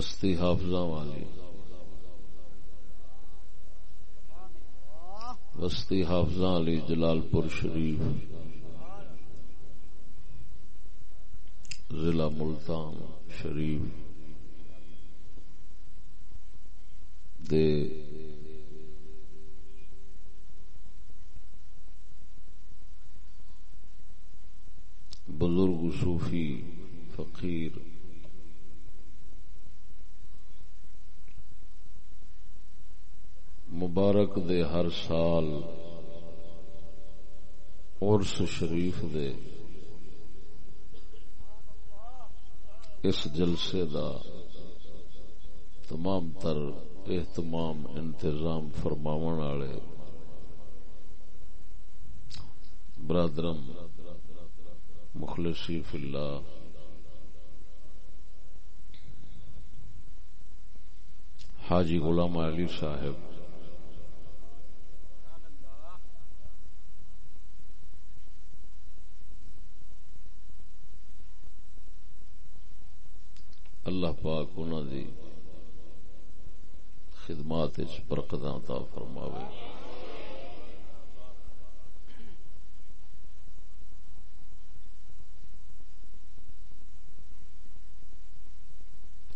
بستی حافظہ والی۔ بستی حافظہ علی جلال پور شریف۔ ضلع ملتان شریف۔ دے بزرگ صوفی فقیر مبارک دے ہر سال، عرس شریف دے اس جلسے دا تمام تر اہتمام، انتظام فرماون والے برادرم مخلصی فی اللہ، حاجی غلام علی صاحب اللہ پاک انہوں دی خدمات برکت عطا فرماوے۔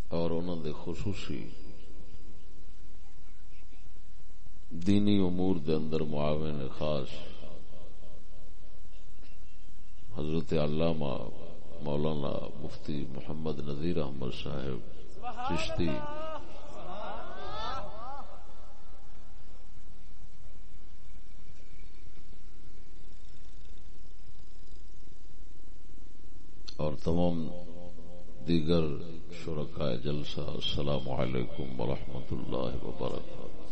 اور انہوں دے خصوصی دینی امور دے اندر معاون خاص حضرت علامہ مولانا مفتی محمد نذیر احمد صاحب، چشتی۔ اور تمام دیگر شرکائے جلسہ، السلام علیکم ورحمۃ اللہ وبرکاتہ۔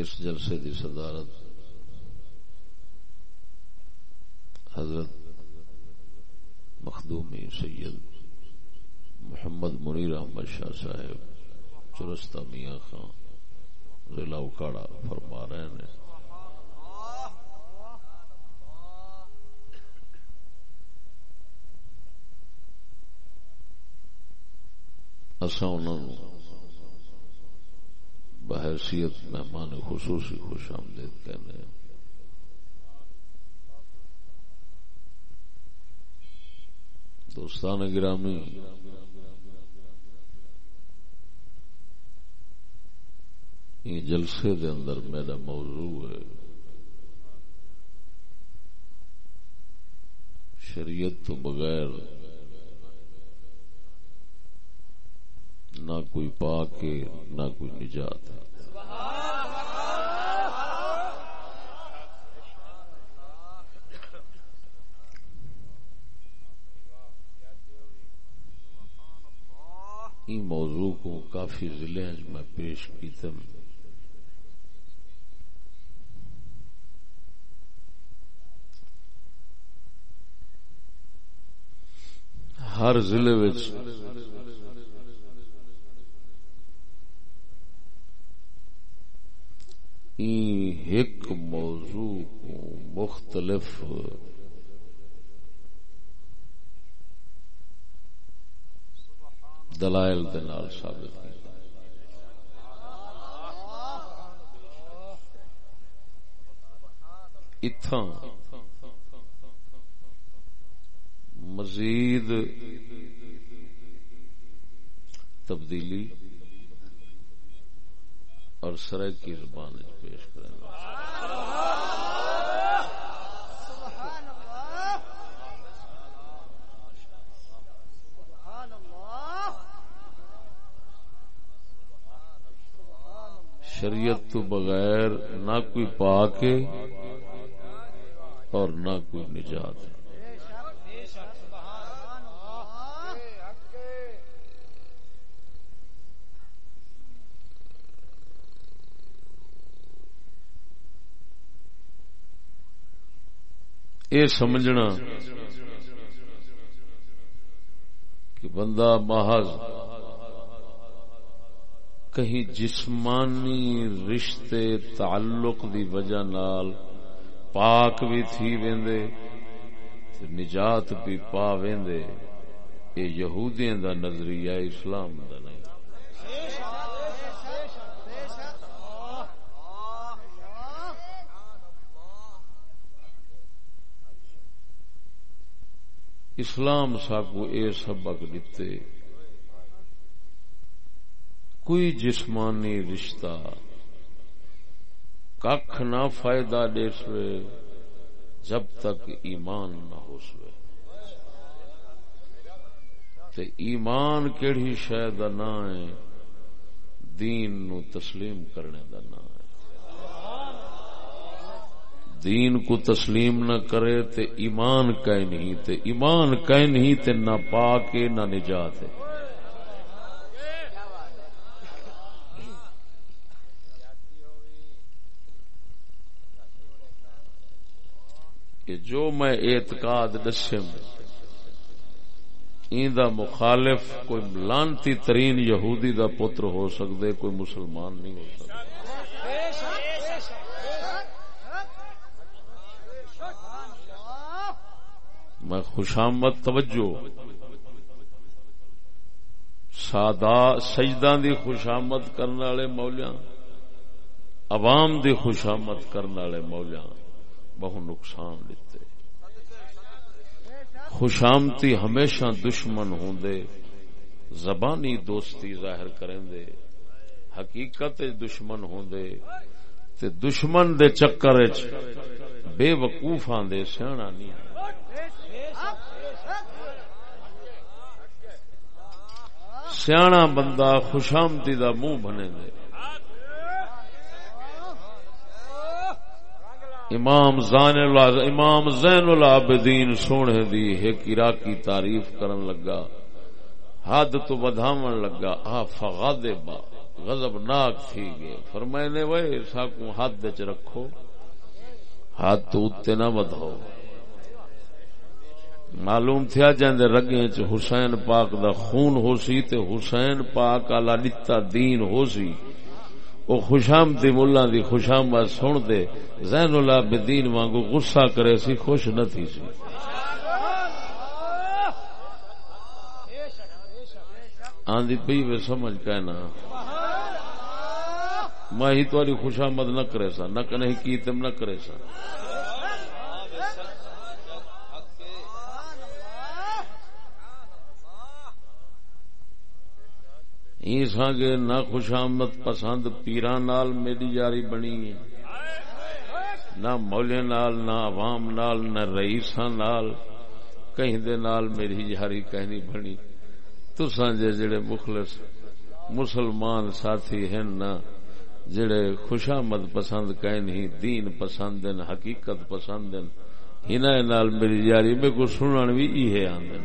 اس جلسے کی صدارت۔ حضرت مخدومی سید محمد منیر احمد شاہ صاحب، چرستہ میاں خان، ضلع اکاڑا فرما رہے ہیں۔ اصا انہوں بحیثیت مہمان خصوصی خوش آمدید کہنے دوستان گرامی جلسے دے اندر میرا موضوع ہے شریعت تو بغیر نہ کوئی پاک نہ کوئی نجات۔ ہے موضوع کو کافی ضلع میں پیش کی ہر ضلع ایک موضوع کو مختلف دلائل ثابت اتھا مزید تبدیلی اور سرح کی زبان پیش کریں۔ گے شریعت تو بغیر نہ کوئی پاک اور نہ کوئی نجات یہ سمجھنا کہ بندہ محض کہیں جسمانی رشتے تعلق دی وجہ نال پاک بھی تھی ویندے نجات بھی پا ویندے یہ یہودیاں دا نظریہ اسلام دا نہیں۔ اسلام ساکو اے سبق دیتے کوئی جسمانی رشتہ کھ نہ فائدہ دے سوے، جب تک ایمان نہ ہو سوے۔ تے ایمان کیڑی شاید نہ ہے؟ دین نو تسلیم کرنے دا نہ ہے دین کو تسلیم نہ کرے تے ایمان کہیں نہیں، تے ایمان کہیں نہیں تے نہ پاک نہ نجات ہے۔ کہ جو میں اعتقاد دسم دا مخالف کوئی لانتی ترین یہودی دا پتر ہو سکتے کوئی مسلمان نہیں ہو سکتا میں خوشامد توجہ۔ سادا سجدان دی خوشامد کرنے والے مولیاں، عوام دی خوشامد کرنے والے مولیاں بہو نقصان دیتے۔ خوشامتی ہمیشہ دشمن ہوں دے زبانی دوستی ظاہر کریں دے حقیقت دشمن ہوں دے تے دشمن دے چکر بے وقوف آدھے سیاح نہیں سیاح بندہ خوشامتی دا منہ بنے دے۔ امام زان امام زین العابدین سونے دی ایک عراقی تعریف کرن لگا۔ حد تو بدھاون لگا۔ آ فغاد با، غضب ناک تھی گئے۔ فرمائے نے وہ ساکو حد چ رکھو۔ حد تو اتنے نہ بدھو معلوم تھیا جاندے رگیں چ حسین پاک دا خون ہو سی تے حسین پاک آلا نتا دین ہو سی۔ وہ خوشامتی ملا دی خوشام خوشامد سن دے۔ زین اللہ بدین وانگو غصہ کرے سی، خوش نہ تھی سی۔ آندھی پی وے سمجھ کہنا۔ میں ہی تاری خوشامد نہ کرے سا، نہ کہیں کی تم نہ کرے سا۔ گے نہ خوشامد پسند پیران نال میری جاری بنی ہے۔ نہ مولے نال، نہ عوام نال، نہ رئیساں نال کہیں دے نال میری جاری کہنی بنی۔ تو سانجے جڑے مخلص مسلمان ساتھی ہیں نہ جڑے خوشامد پسند کہیں نہیں، دین پسند ہیں حقیقت پسند ہیں ہنا نال میری جاری میں کو سنن بھی یہ آندن۔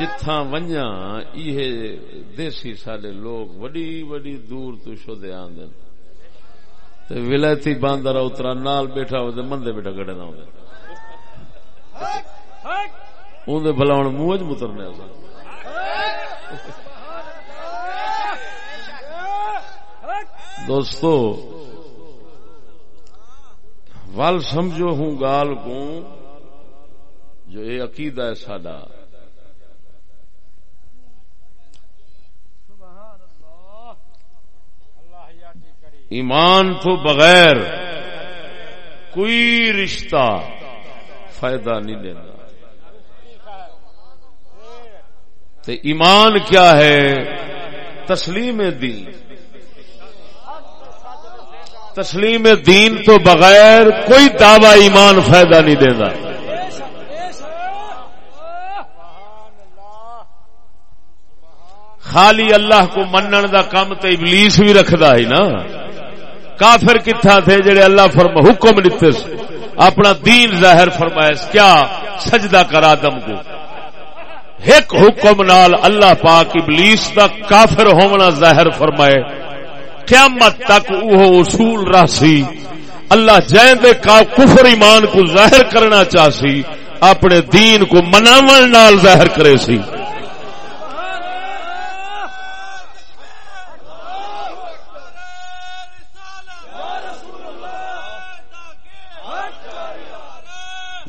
جتھا ونجا یہ دیسی سارے لوگ وڈی وڈی دور تو شدے آندن تے ولایتی باندر اترا نال بیٹھا ہو تے مندے بیٹھا گڑے نہ ہوندے اون دے بھلا ہن منہ وچ مترنے اسا دوستو ول سمجھو ہوں گال کو جو یہ عقیدہ ہے ساڈا ایمان تو بغیر کوئی رشتہ فائدہ نہیں دینا تو ایمان کیا ہے؟ تسلیم دین۔ تسلیم دین تو بغیر کوئی دعوی ایمان فائدہ نہیں دینا۔ خالی اللہ کو منن دا کام تو ابلیس بھی رکھدا ہے نا۔ کافر کتھا تھے جڑے اللہ فرم، حکم دیتے اپنا دین ظاہر فرمائے کیا سجدہ کر آدم کو؟ ایک حکم نال اللہ پاک ابلیس دا کافر ہونا ظاہر فرمائے۔ قیامت تک وہ اصول راسی اللہ جائیں دے کا کفر ایمان کو ظاہر کرنا چاہسی اپنے دین کو مناون نال ظاہر کرے سی۔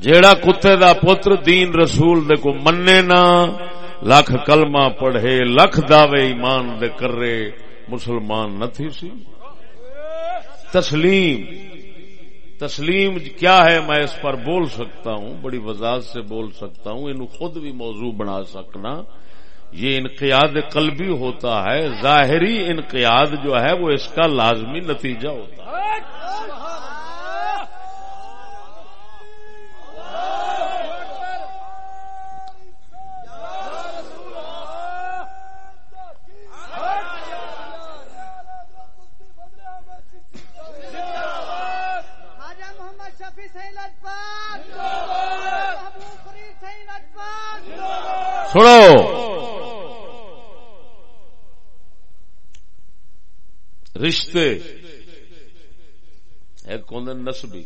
جیڑا کتے دا پتر دین رسول دے کو مننے نا لکھ کلمہ پڑھے لکھ دعوے ایمان دے کرے، مسلمان نہ تھی سی۔ تسلیم تسلیم کیا ہے میں اس پر بول سکتا ہوں، بڑی وضاحت سے بول سکتا ہوں، انہوں خود بھی موضوع بنا سکنا۔ یہ انقیاد قلبی ہوتا ہے، ظاہری انقیاد جو ہے وہ اس کا لازمی نتیجہ ہوتا ہے۔ رشتے ایک کوندن نسبی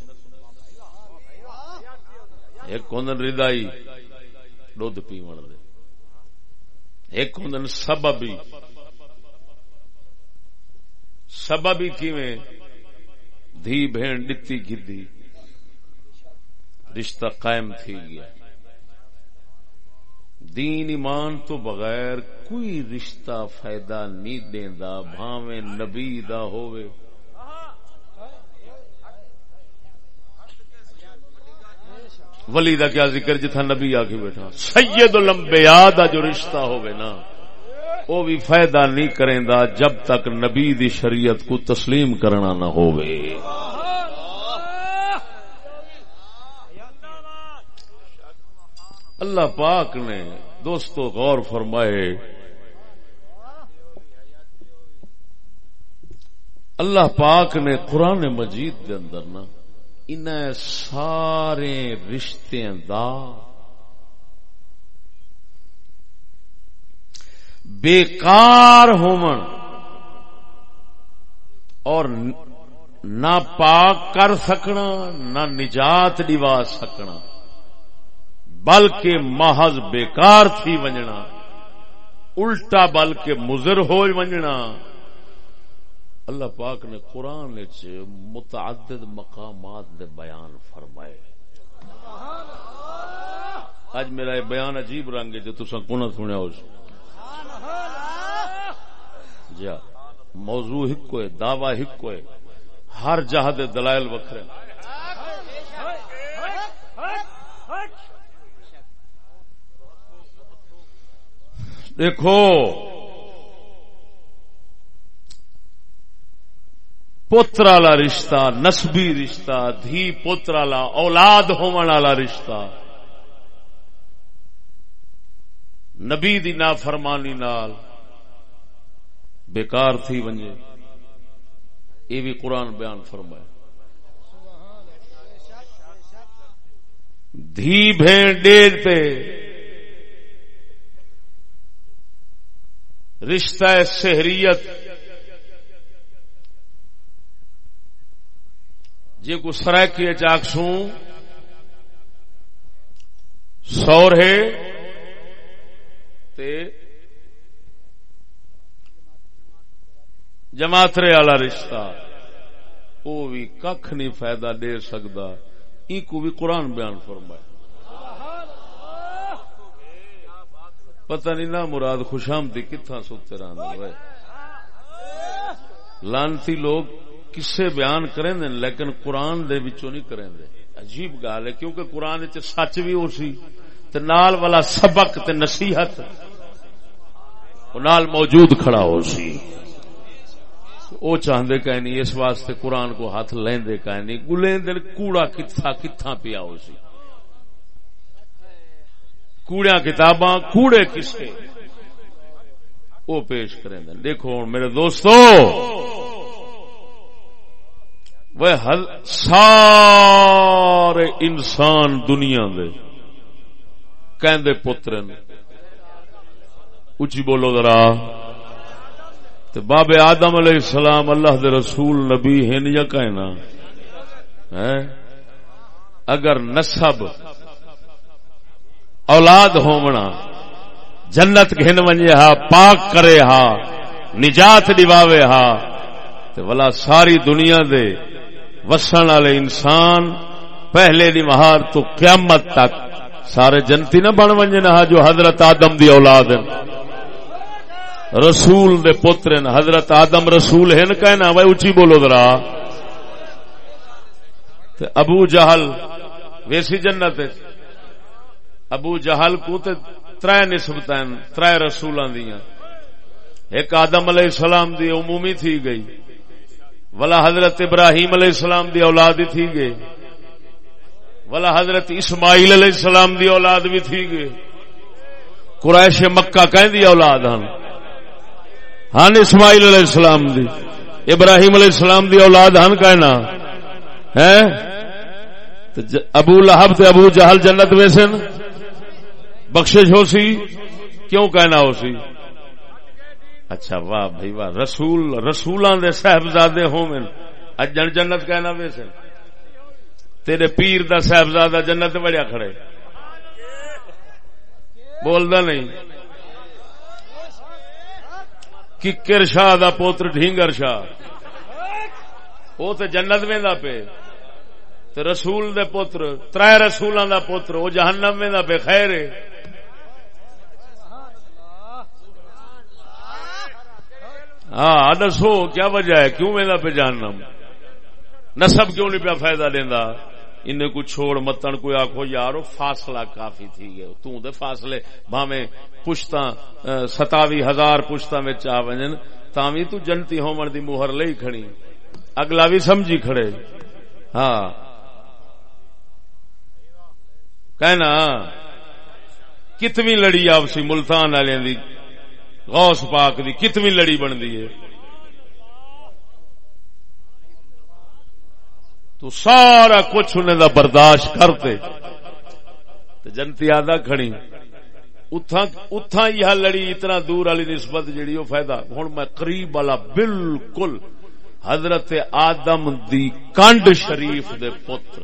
ایک کوندن ردائی۔ دھد پیو ایک کوندن سببی۔ سببی کیویں؟ دھی بہن ڈتی گدی رشتہ قائم تھی گیا۔ دین ایمان تو بغیر کوئی رشتہ فائدہ نہیں دیندا، بھاویں نبی دا ہووے۔ ولی دا کیا ذکر جتھا نبی آ کے بیٹھا۔ سید الانبیاء دا جو رشتہ ہووے نا وہ بھی فائدہ نہیں کریں دا جب تک نبی دی شریعت کو تسلیم کرنا نہ ہووے۔ اللہ پاک نے دوستو غور فرمائے۔ اللہ پاک نے قرآن مجید دے اندر نا ان سارے رشتے دا بیکار ہومن اور نہ پاک کر سکنا، نہ نجات ڈوا سکنا۔ بلکہ محض بیکار تھی ونجنا۔ الٹا بلکہ مضر ہو ونجنا۔ اللہ پاک نے قرآن متعدد مقامات دے بیان فرمائے۔ اج میرا یہ بیان عجیب رنگ ہے جو تسا کون سنیا ہو۔ جا موضوع ہکو ہے، دعوی ہکو ہے۔ ہر جہاں دے دلائل وکھرے۔ دیکھو۔ پوتر والا رشتہ، نسبی رشتہ، دھی پوتر والا اولاد والا رشتہ۔ نبی دی نافرمانی نال بیکار تھی ونجے۔ یہ بھی قرآن بیان فرمائے۔ دھی بھین ڈیر تے رشتہ سہریت جی کو سرائکی چاکسوں سور ہے، تے جماعترے والا رشتہ وہ بھی کھ نہیں فائدہ دے سکتا ای کو بھی قرآن بیان فرمائے۔ پتہ نہیں نہ مراد خوشامدی کتنا سوتے رہے لانتی لوگ کسے بیان کریں دیں لیکن قرآن دے بچوں نہیں کریں دے عجیب گال ہے کیونکہ قرآن سچ بھی ہو سی، تے نال والا سبق تے نصیحت نال موجود کھڑا ہو سی۔ وہ چاہتے کہ نہیں، اس واسطے قرآن کو ہاتھ لیندے کہ نہیں گلیں کوڑا کتھا کتھا پیا ہو سی۔ کوڑیا کتاباں، کوڑے کسے وہ پیش کریں دیں دیکھو میرے دوستو۔ وہ سارے انسان دنیا دے۔ کہندے پتر اچھی بولو ذرا۔ بابے آدم علیہ السلام اللہ دے رسول نبی ہن یا کہنا۔ اگر نسب اولاد ہومنا، جنت گھن ونجے ہا، پاک کرے ہا، نجات ڈواوے ہا۔ تو ولا ساری دنیا دے وسن والے انسان پہلے دی مہار تو قیامت تک سارے جنتی نہ بن ونجن ہاں جو حضرت آدم دی اولاد ہیں۔ رسول دے پتر حضرت آدم رسول ہیں کہنا بھائی اچھی بولو ذرا۔ ابو جہل، ویسی جنت ابو جہل کو تے ترے نسبت ترے رسولوں دیا ایک آدم علیہ السلام دی عمومی تھی گئی۔ ولا حضرت ابراہیم علیہ السلام دی اولاد تھی گئی۔ ولا حضرت اسماعیل علیہ السلام دی اولاد بھی تھی گئی۔ قریش مکہ کہیں دی اولاد ہن؟ ہن اسماعیل علیہ السلام دی۔ ابراہیم علیہ السلام دی اولاد ہن کہنا ہے ابو لہب تے ابو جہل جنت میں سن بخشش ہو سی کیوں کہنا ہو سی اچھا واہ بھائی، واہ، رسول، رسولان دے صاحبزادے ہوں اجن جنت کہنا ویسے تیرے پیر دا صاحبزادہ جنت بڑیا کھڑے۔ بولدا نہیں۔ ککر شاہ دا پوتر ڈھینگر شاہ۔ وہ تو جنت میں دا تے رسول دے پوتر ترائے رسولان دا پوتر وہ جہنم میں دا پہ خیر ہے ہاں دسو، کیا وجہ ہے؟ کیوں میرا پہ جاننا نسب کیوں نہیں پیا فائدہ لینا ان کو چھوڑ متن، کوئی آخو یارو، فاصلہ کافی تھی گئے تو دے فاصلے، بھاویں پشتا ستاوی ہزار پشتا میں چاہ ونجن تاوی تو جنتی ہومن دی موہر لئی کھڑی۔ اگلا بھی سمجھی کھڑے۔ ہاں۔ کہنا کتنی لڑی آپ سی ملتان والے دی غوث پاک دی کتنی لڑی بنتی ہے؟ تو سارا کچھ انہیں دا برداشت کرتے۔ تو جنتی آدھا کھڑی۔ اتھا یہ لڑی اتنا دور والی نسبت جیڑی وہ فائدہ۔ ہوں میں قریب والا بالکل حضرت آدم دی کنڈ شریف دے پتر۔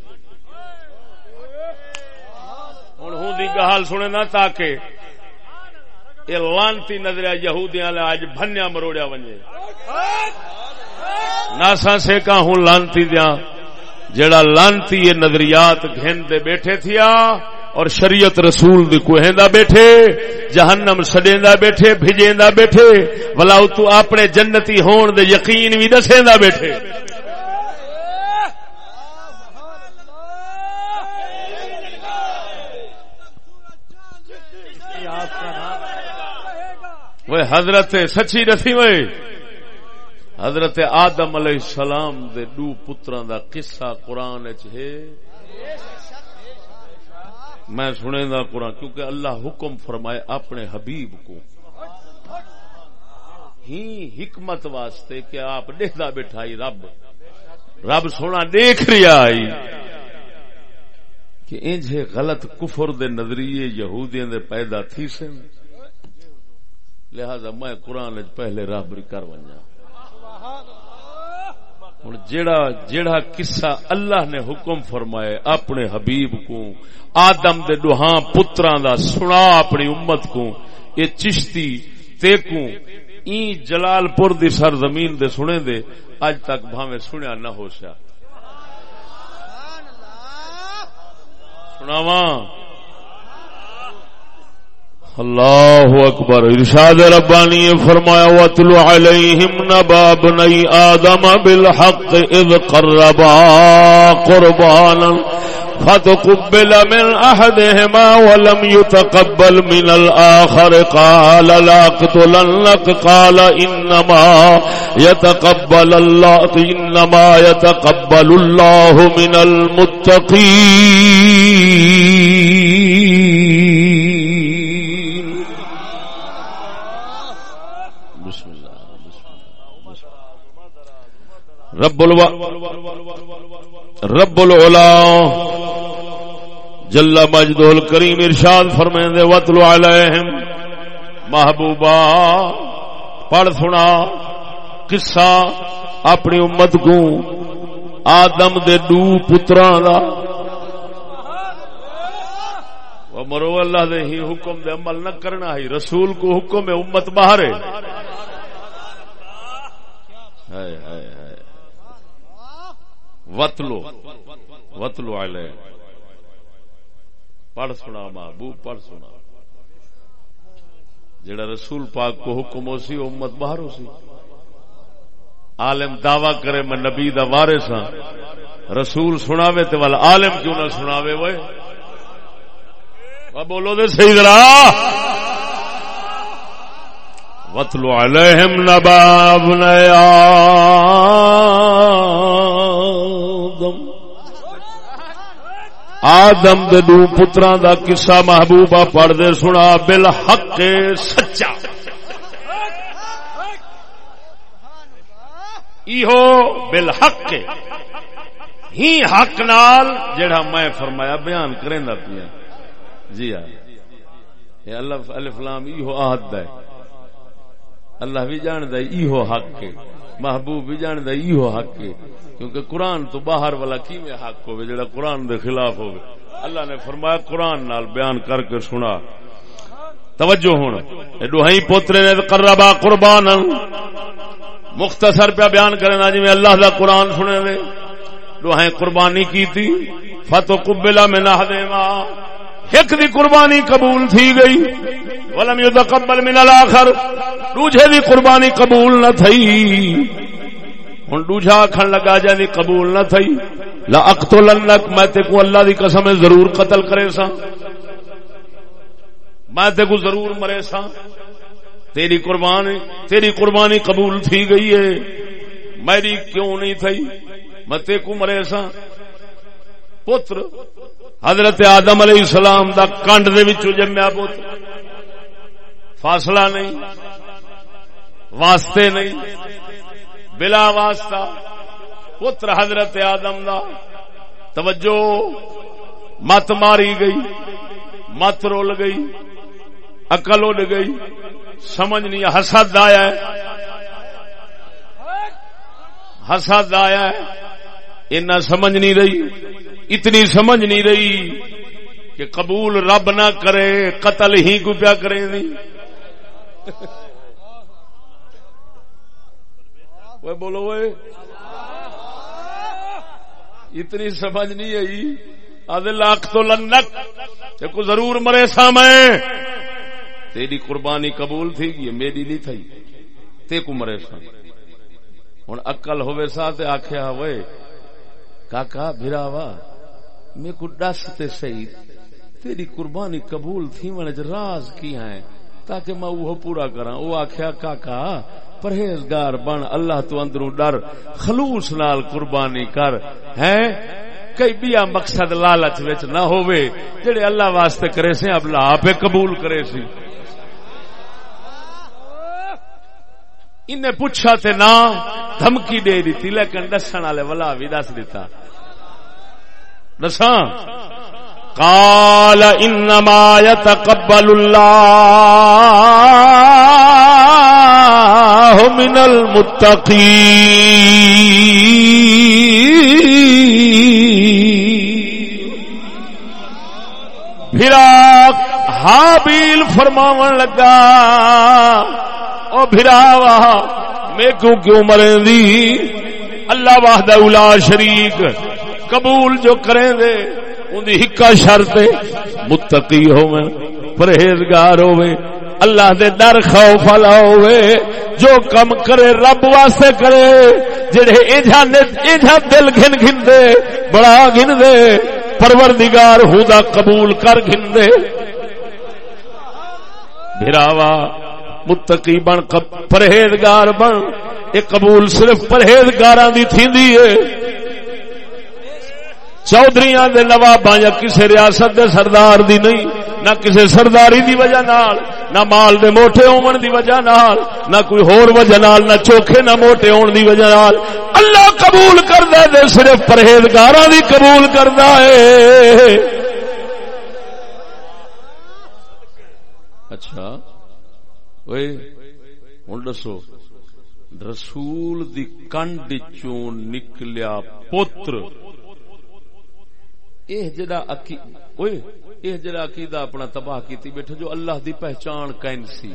ہوں ہوں دی گال سنے نا تاکہ یہ لانتی نظر یہودیاں آج بنیا مروڑیا ونجے۔ ناسا سے کا ہوں لانتی دیا جڑا لانتی یہ نظریات گھن دے بیٹھے تھیا اور شریعت رسول دی کوہیں بیٹھے، جہنم سڈیں دا بیٹھے بھجیں دا بیٹھے بلا تو اپنے جنتی ہون دے یقین بھی دسیں دا بیٹھے۔ وہ حضرت سچی رسی وے حضرت آدم علیہ السلام دے دو پتران دا قصہ قرآن ہے میں سنے دا قرآن کیونکہ اللہ حکم فرمائے اپنے حبیب کو ہی حکمت واسطے کہ آپ دیکھتا بیٹھائی رب رب سونا دیکھ رہا آئی کہ انجھے غلط کفر دے نظریے یہودیاں دے پیدا تھی سن لہذا میں قرآن پہلے رابری کر ونجا۔ ہوں جیڑا جیڑا قصہ اللہ نے حکم فرمائے اپنے حبیب کو، آدم دے دوہاں پتراں دا، سنا اپنی امت کو یہ چشتی تے کو این جلال پور دی سرزمین دے سنے دے، اج تک بھاویں سنیا نہ ہو سیا۔ سناواں۔ اللہ اکبر ارشاد ربانی فرمایا، وَاتْلُ عَلَيْهِمْ نَبَا بْنَيْ آدَمَ بِالْحَقِّ اِذْ قَرَّبَا قُرْبَانًا فتقبل من أحدهما ولم يتقبل من الآخر قال لا اقتلنك قال إنما يتقبل الله، إنما يتقبل الله من المتقين رب الو رب العلا جل مجد الکریم ارشاد فرمائیں دے وطلو علیہم. محبوبا، پڑھ سنا. قصہ اپنی امت کو، آدم دے دو پتران دا. مرو، اللہ دے ہی حکم دے عمل نہ کرنا ہی رسول کو حکم ہے، امت باہر ہے. وطلو وطلو علیہ۔ پڑھ سنا محبوب، پڑھ سنا۔ جڑا رسول پاک کو حکم ہو سی، امت باہر ہو سی۔ عالم دعوی کرے، میں نبی دا وارث ہاں۔ رسول سناوے تے والا عالم کیوں نہ سناوے وہ بولو دے صحیح ذرا۔ وطلو علیہم نباب آدم دو پتران دا قصہ محبوبہ پڑھ دے سنا، بالحق سچا۔ ایہو، بالحق۔ ہی حق نال جڑا میں فرمایا، بیان کریں پیا۔ جی ہاں۔ یہ اللہ، الف لام، ایہو آہد ہے۔ اللہ بھی جان دا ایہو حق کے محبوب بھی جان دا ایہو حق کے کیونکہ قرآن تو باہر والا کی میں حق ہوئے جڑا قرآن دے خلاف ہوئے اللہ نے فرمایا، قرآن نال بیان کر کے سنا۔ توجہ ہونا دوہی پوترے نے قربا قربان مختصر پہ بیان کرنا جی میں اللہ دا قرآن سنے دے۔ دوہیں قربانی کی تھی فتو قبلہ میں نہ دے ایک دی قربانی قبول تھی گئی۔ ولم یتقبل من الاخر دوجے دی قربانی قبول نہ تھی ہن دوجا کھن لگا جے قبول نہ تھی لا اقتلنک، میں تے کو اللہ دی قسم ہے ضرور قتل کرے سا میں تے کو ضرور مرے سا تیری قربانی تیری قربانی قبول تھی گئی ہے. میری کیوں نہیں تھی میں تے کو مرے سا پتر، حضرت آدم علیہ السلام دا کنڈ دے وچوں جمیا پتر. فاصلہ نہیں، واسطے نہیں، بلا واسطہ۔ پتر حضرت آدم دا توجہ مت ماری گئی، مت رول گئی اکل اڈ گئی، سمجھ نہیں، حسد آیا ہے۔ حسد آیا ہے۔ اتنا سمجھ نہیں رہی، اتنی سمجھ نہیں رہی کہ قبول رب نہ کرے، قتل ہی کو پیا کرے نہیں۔ وہ بولو وہ اتنی سمجھ نہیں آئی. آدھے لاکھ تو لنک کو ضرور مرے سا میں. تیری قربانی قبول تھی گی میری نہیں تھی. تے کو مرے سا. ہوں اکل ہوئے سا تے آخیا ہوئے، کاکا بھراوا میں کو دس تے صحیح تیری قربانی قبول تھی من راز کی ہیں تاکہ میں وہ پورا کرا وہ آخیا کاکا، پرہیزگار بن، اللہ تو اندروں ڈر، خلوص نال قربانی کر، ہیں؟ کئی بیا مقصد لالچ وچ نہ ہووے، جڑے اللہ واسطے کرے سے اب لا پہ قبول کرے سی۔ انہیں پوچھا تے نہ دھمکی دے دیتی، لیکن دسن والے والا بھی دس دیتا۔ دساں؟ قال انما يتقبل الله من المتقين. پھر حابیل فرماون لگا، او بھراوا میں کیوں کیوں مرے دی؟ اللہ وحدہ الا شریک، قبول جو کریں دے۔ اندی ہکا شرط متقی ہوئے پرہیزگار ہوئے اللہ دے در خوف والا ہوئے جو کم کرے رب واسطے کرے۔ جڑے ایجا ایجا دل گھن گھن دے، بڑا گھن دے۔ پروردگار ہدا قبول کر گھن دے۔ بھراوا متقی بن پرہیزگار بن۔ یہ قبول صرف پرہیزگاراں دی تھیندی ہے۔ چودھری دے نواباں یا کسی ریاست دے سردار دی نہیں، نہ کسی سرداری دی وجہ نال، نہ مال دے موٹے ہون دی وجہ نال، نہ کوئی ہور وجہ نال، نہ چوکھے نہ موٹے ہون دی وجہ نال۔ اللہ قبول کردا دے صرف پرہیزگاراں دی قبول کردا ہے۔ اچھا اوئے، ہن دسو، رسول دی کنڈ چوں نکلیا پتر۔ یہ جڑا یہ جڑا عقیدہ اپنا تباہ کیتی بیٹھے جو اللہ دی پہچان کین سی۔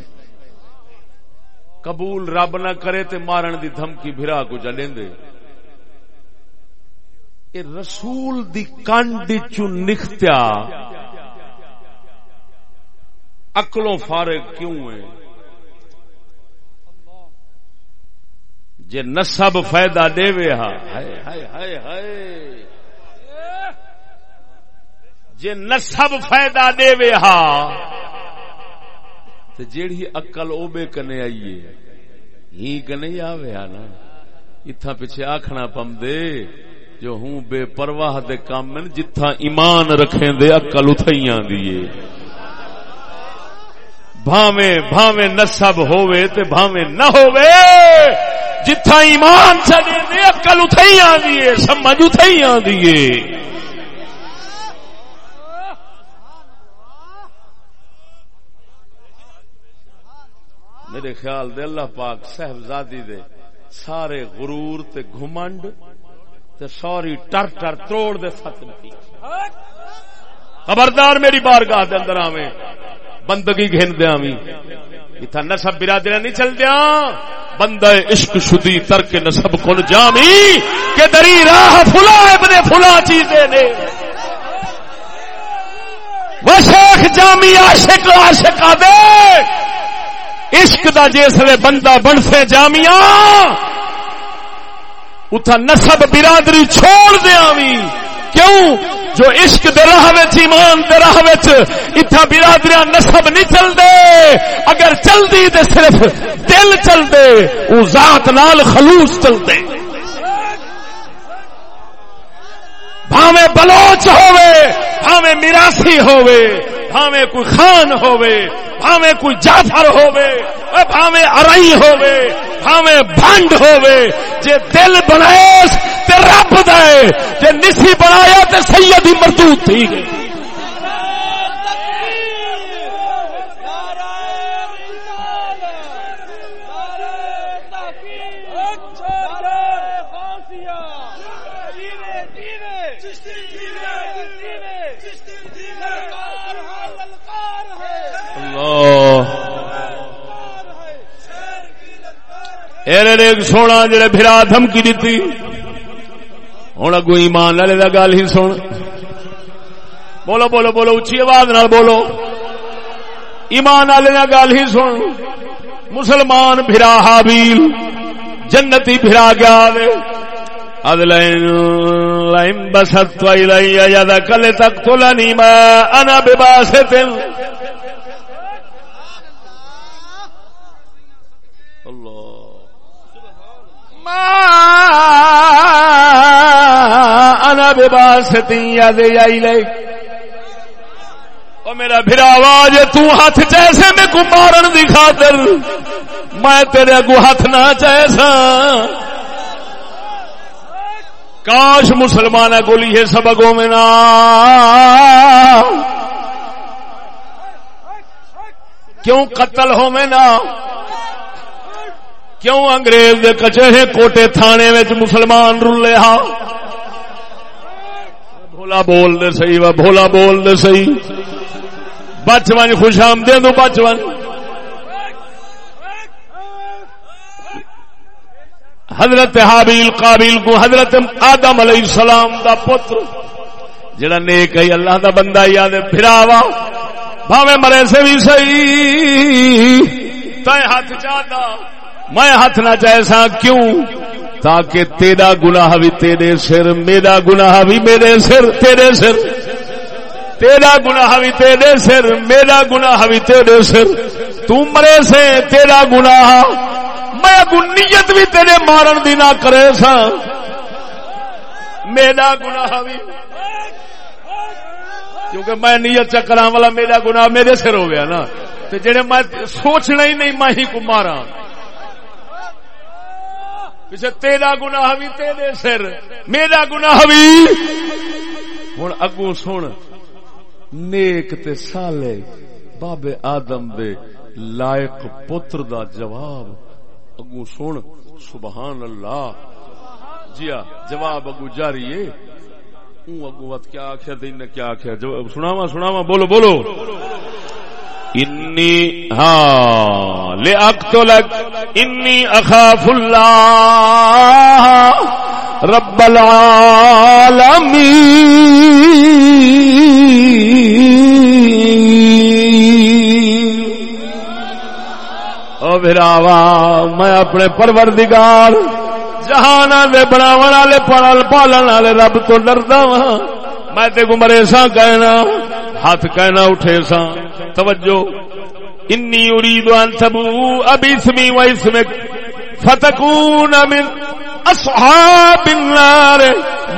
قبول رب نہ کرے تے مارن دی دھمکی بھرا کو چلیں دے رسول دی کنڈ چ نختیا اکلوں فارغ کیوں ہے جے نسب فائدہ دے وے ہا۔ جے نسب فائدہ دے وے ہا۔ تے جیڑی اکل او بے کنے آئیے ہی کنے آوے ہا نا۔ اتھا پیچھے آکھنا پم دے، جو ہوں بے پرواہ دے کام میں جتھا ایمان رکھیں دے اکل اتھائیاں دیئے بھاویں بھاویں نسب ہووے تے بھاویں نہ ہووے جتھا ایمان چلے دے اکل اتھائیاں دیئے سمجھ اتھائیاں دیئے میرے خیال دے اللہ پاک صاحبزادی دے سارے غرور تے گھمنڈ تے سوری ٹر ٹر توڑ دے ختم کی خبردار میری بارگاہ دے اندر آویں، بندگی گھن دیا بھی اتنا نسب برادری نہیں چل دیا بندہ عشق شدی تر کے نسب کن جامی، کہ دری راہ فلا ابن فلا چیزیں نے۔ وہ شیخ جامی عاشق عاشق دے۔ عشق دا جسے بندہ بن سے جامیا اتھا نسب برادری چھوڑ دیا بھی کیوں؟ جو عشق دے راہ وچ، ایمان دے راہ وچ، اتھا برادریاں نسب نہیں چل دے اگر چل دی تے صرف دل چل دے او ذات نال خلوص چل دے بھاویں بلوچ ہوے بھاویں میراسی ہوے بھاویں کوئی خان ہوے بھاویں کوئی جعفر ہوے بھاویں ارائی ہوے بھاویں بھنڈ ہوے جے دل بنائے تے رب دے جے نسی بنایا تے سیدی مردود تھی گئی ایک سونا جڑے پھرا دھمکی دیتی ہوں اگو ایمان والے کا گل ہی سن۔ بولو بولو بولو اچھی آواز نال بولو۔ ایمان والے کا گل ہی سن۔ مسلمان پھرا حابیل، جنتی پھرا گیا لائن بست کل تک تو لنی میں انا بے باس آئی لے او میرا بھرا آواز تو ہاتھ جیسے میں کو مارن دی خاطر۔ میں تیرے اگو ہاتھ نہ جیسا کاش مسلمان گولی ہے سبقوں میں نا کیوں قتل ہو میں نا کیوں انگریز دے کچہے کوٹے تھانے میں مسلمان رلے ہا بھولا بول دے سی و بھولا بول دے سی بچ ون خوش آمدے تو بچ ون حضرت حابیل قابیل کو حضرت آدم علیہ السلام دا پتر، جڑا نیک ہے، اللہ دا بندہ یاد پھراوا بھاوے مرے سے بھی صحیح۔ تے ہاتھ چاہتا، میں ہاتھ نہ جیسا کیوں؟ تاکہ تیرا گناہ بھی تیرے سر، میرا گناہ بھی میرے سر، تیرے سر۔ تیرا گناہ بھی تیرے سر، میرا گناہ بھی تیرے سر۔ تو مرے سے تیرا گناہ، میں نیت بھی تیرے مارن دی نہ کرے سا۔ میرا گناہ بھی۔ کیونکہ میں نیت چکر والا میرا گناہ میرے سر ہو گیا نا۔ جڑے میں سوچنا ہی نہیں، میں ہی کو مارا پیچھے تیرا گناہ بھی تیرے سر، میرا گناہ بھی۔ ہوں اگو سن، نیک تے سالے بابے آدم دے لائق پتر دا جواب۔ اگو سن، سبحان اللہ۔ جیا، جواب اگو جاری ہے۔ اگو وقت کیا آخیا دین نے کیا آخیا سناوا سناوا بولو بولو۔ انی ہاں لے اک تو لگ انی اخاف اللہ رب العالمین۔ او بھراوا میں اپنے پروردگار جہانا دے بناون والے پالن والے رب تو ڈردا وا میں تے گمرے سا کہنا، ہاتھ کہنا اٹھے سا توجہ۔ انی اريد ان تبو ابي اسمي واسمك فتكون من اصحاب النار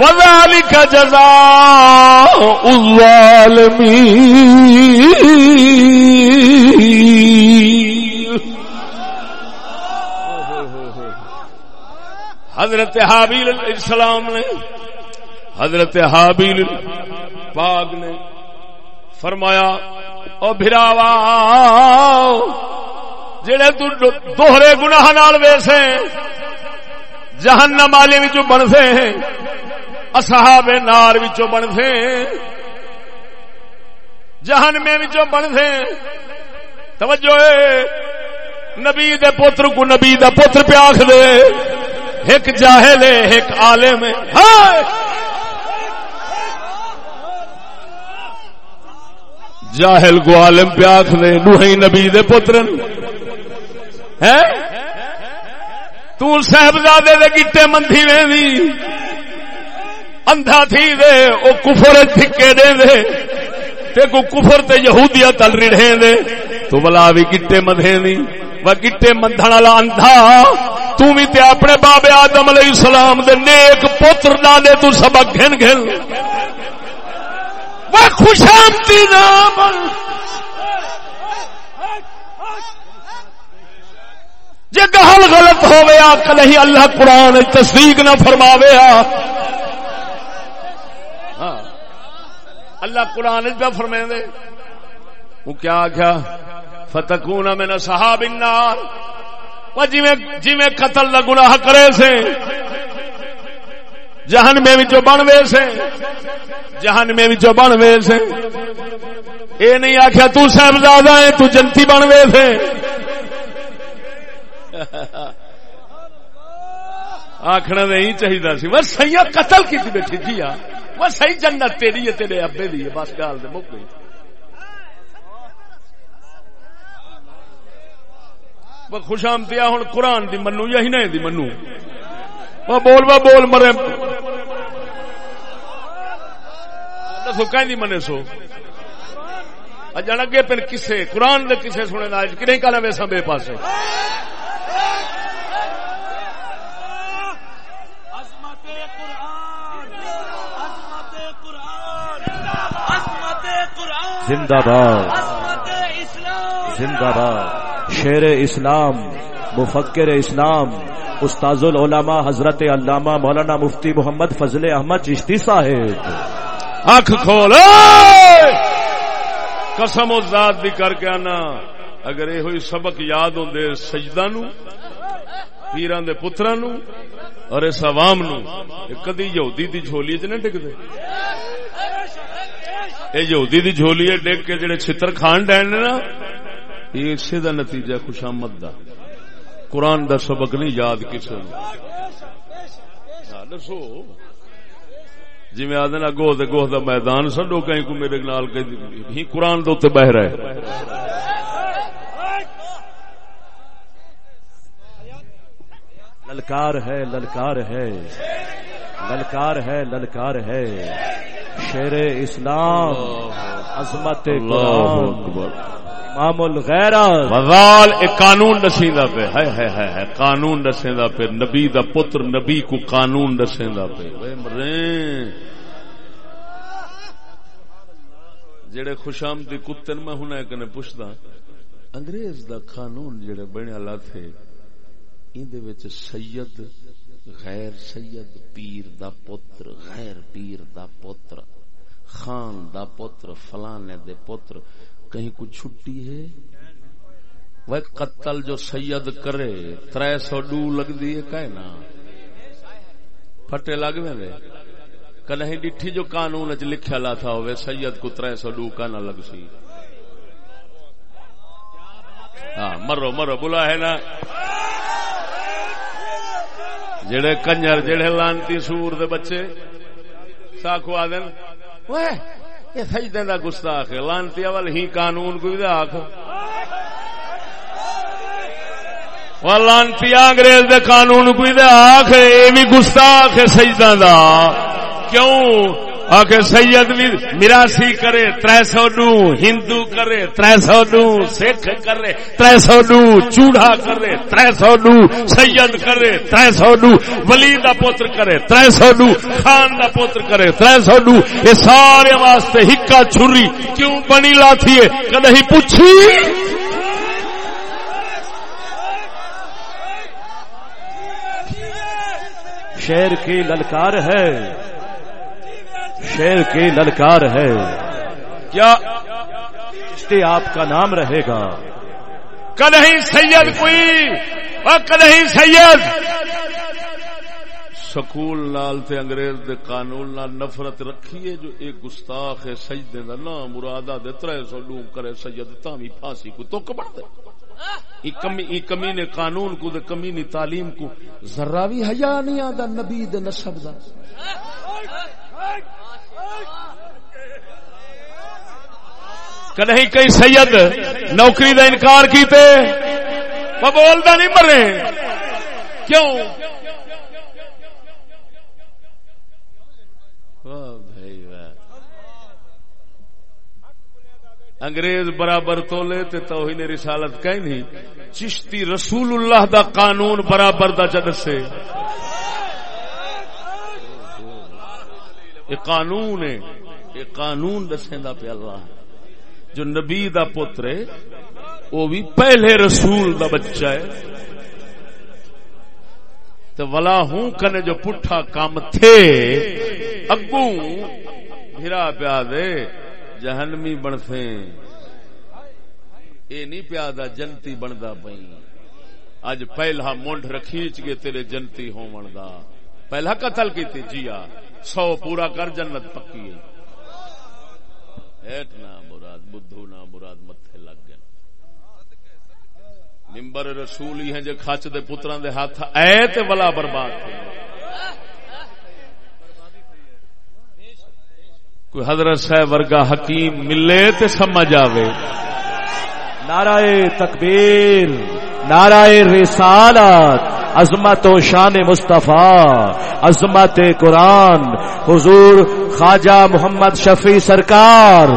وذلك جزاء الظالمين حضرت حابیل علیہ السلام نے حضرت حابیل پاک نے فرمایا، او بھراوا جڑے تو دوہرے گناہ نال ویسے جہنم والے وچوں بنسے اصحاب نار وچوں بنسے جہنمے وچوں بنسے توجہ اے، نبی دے پتر کو نبی دا پتر پیاکھ دے، ایک جاہل ہے، ایک عالم ہے۔ ہائے! جاہل کو عالم پیاکھ دے نوہی نبی دے پترن۔ ہے؟ تو صاحبزادے دے گٹے مندھی میں دی۔ اندھا تھی دے، او کفر تھکے دے دے۔ تے کو کفر تے یہودیہ تل رڑھیں دے۔ تو بلا بھی گٹے مندھے دی۔ وہ گٹے مندھن والا اندھا۔ تو بھی تے اپنے باب آدم علیہ السلام دے نیک پتر دادے تو سبق گھن گھن۔ وہ خوشامتی نام جی گل غلط ہو گیا کل ہی اللہ قرآن تصدیق نہ فرماوے ہاں۔ اللہ قرآن پہ فرمے دے وہ کیا کیا فتکون میں نہ صحاب النار۔ وہ جی میں قتل دا گناہ کرے سے۔ جہن میں وچوں بن وے سے۔ جہن میں وچوں بن وے سے۔ اے نہیں آکھیا تو صاحبزادہ ہے تو جنتی بن وے سے۔ آخنا نہیں چاہیے سی۔ بس سہی قتل کی بیٹھی جی ہاں وہ صحیح جنت تیری ہے، تیرے ابے دی ہے۔ بس گال دے، مک گئی۔ وہ خوش آمتی ہوں قرآن دی منو یا ہی نہیں دی منو۔ وہ بول وہ بول، مرے۔ دسو کہیں منے سو۔ اجان اگے پھر کسے قرآن دے کسے سنے نہ کہ نہیں کالا ویسا بے پاسے۔ زندہ باد۔ زندہ باد۔ شیر اسلام مفکر اسلام استاذ العلماء حضرت علامہ مولانا مفتی محمد فضل احمد چشتی صاحب۔ اکھ کھول۔ قسم و ذات بھی کر کے آنا۔ اگر یہ ہوئی سبق یاد ہوں سجدہ نو پیران دے پترا نو اور اس عوام نو کدی یہودی دی جھولی چ نہ ڈگتے یہ یہودی دی جھولی ڈگ کے جڑے چھتر کھان ڈین نا، یہ اسے دا نتیجہ خوشامد دا۔ قرآن دا سبق نہیں یاد کسی ہاں، دسو۔ جی میں آدھے نا گوہ دے گوہ دا میدان سڈو کہیں کو میرے نال ہی قرآن دے اتنے بہ رہے للکار ہے للکار ہے۔ للکار ہے للکار ہے۔ شیر اسلام عظمت امام الغیر مغال ایک قانون نسیندا پہ ہے ہے ہے ہے قانون نسیندا پہ نبی دا پتر نبی کو قانون نسیندا پہ مرے۔ جڑے خوشامدی کتن میں ہن کنے پوچھدا انگریز دا قانون جڑے بنیا لا تھے ایندے وچ سید غیر سید پیر دا پتر، غیر پیر دا پتر، خان دا پتر، فلانے دے پتر، کہیں کچھ چھٹی ہے؟ وہ قتل جو سید کرے تر سو ڈو لگ دی ہے کہ نا پھٹے لگ میں کہیں ڈٹھی جو قانون چ لکھا لا تھا ہوئے، سید کو تر سو ڈو نہ لگ سی۔ ہاں مرو مرو، بلا ہے نا۔ جڑے کنجر، جڑے لانتی سور دے بچے ساکو آدن یہ سجدے دا گستاخ ہے۔ لانتی اول ہی قانون کو آخ لانتی انگریز دے قانون کو آخ یہ بھی گستاخ ہے سجدہ دا۔ کیوں؟ آخر سید بھی میراسی کرے تر سو نو ہندو کرے تر سو نو سکھ کرے تر سو نو چوڑا کرے تر سو نو سید کرے تر سو نو ولی دا پوتر کرے تر سو نو خان دا پوتر کرے تر سو نو یہ سارے واسطے ہکا چھری کیوں بنی لاتی ہے؟ کدی پوچھی؟ شیر کی للکار ہے۔ شیر کی للکار ہے۔ کیا آپ کا نام رہے گا؟ کدی سید کوئی اور کدی سید۔ سکول نال تے انگریز دے قانون نال نفرت رکھیے جو ایک گستاخ ہے، سجدے دا نام مرادہ دے ترے سو لوم کرے سید تامی پھانسی کو تو کبڑ دے۔ کمی نے قانون کو دے کمی نے تعلیم کو ذرا بھی حیا نہیں آدا نبی دے نسب دا۔ کدی کئی سید نوکری دا انکار کیتے؟ وہ بولتا نہیں مرے۔ کیوں؟ انگریز برابر تولے تے توہین رسالت کہیں نہیں، چشتی رسول اللہ دا قانون برابر دا جد سے۔ یہ قانون ہے، یہ قانون دسیں دا پہ اللہ۔ جو نبی دا پتر ہے، وہ بھی پہلے رسول دا بچہ ہے۔ تو ولا ہوں کنے جو پٹھا کام تھے اگو بھرا پیا دے۔ جہنمی بنتے اے نہیں پیا جنتی بندا پئی اج پہلا مونڈ رکھیچ گے تیرے جنتی ہون دا پہلا قتل کیتی، جیا۔ سو پورا کر جنت پکی۔ ہے نہ مراد، بدھو نہ مراد، متھے لگ گئے۔ ممبر رسول ہی ہیں جو کھچ دے پتران دے ہاتھ، اے تے ولا برباد تھے۔ کوئی حضرت صاحب ورگا حکیم ملے تے سمجھ آوے۔ نعرہ تکبیر نعرہ رسالت عظمت و شان مصطفیٰ عظمت قرآن۔ حضور خواجہ محمد شفیع سرکار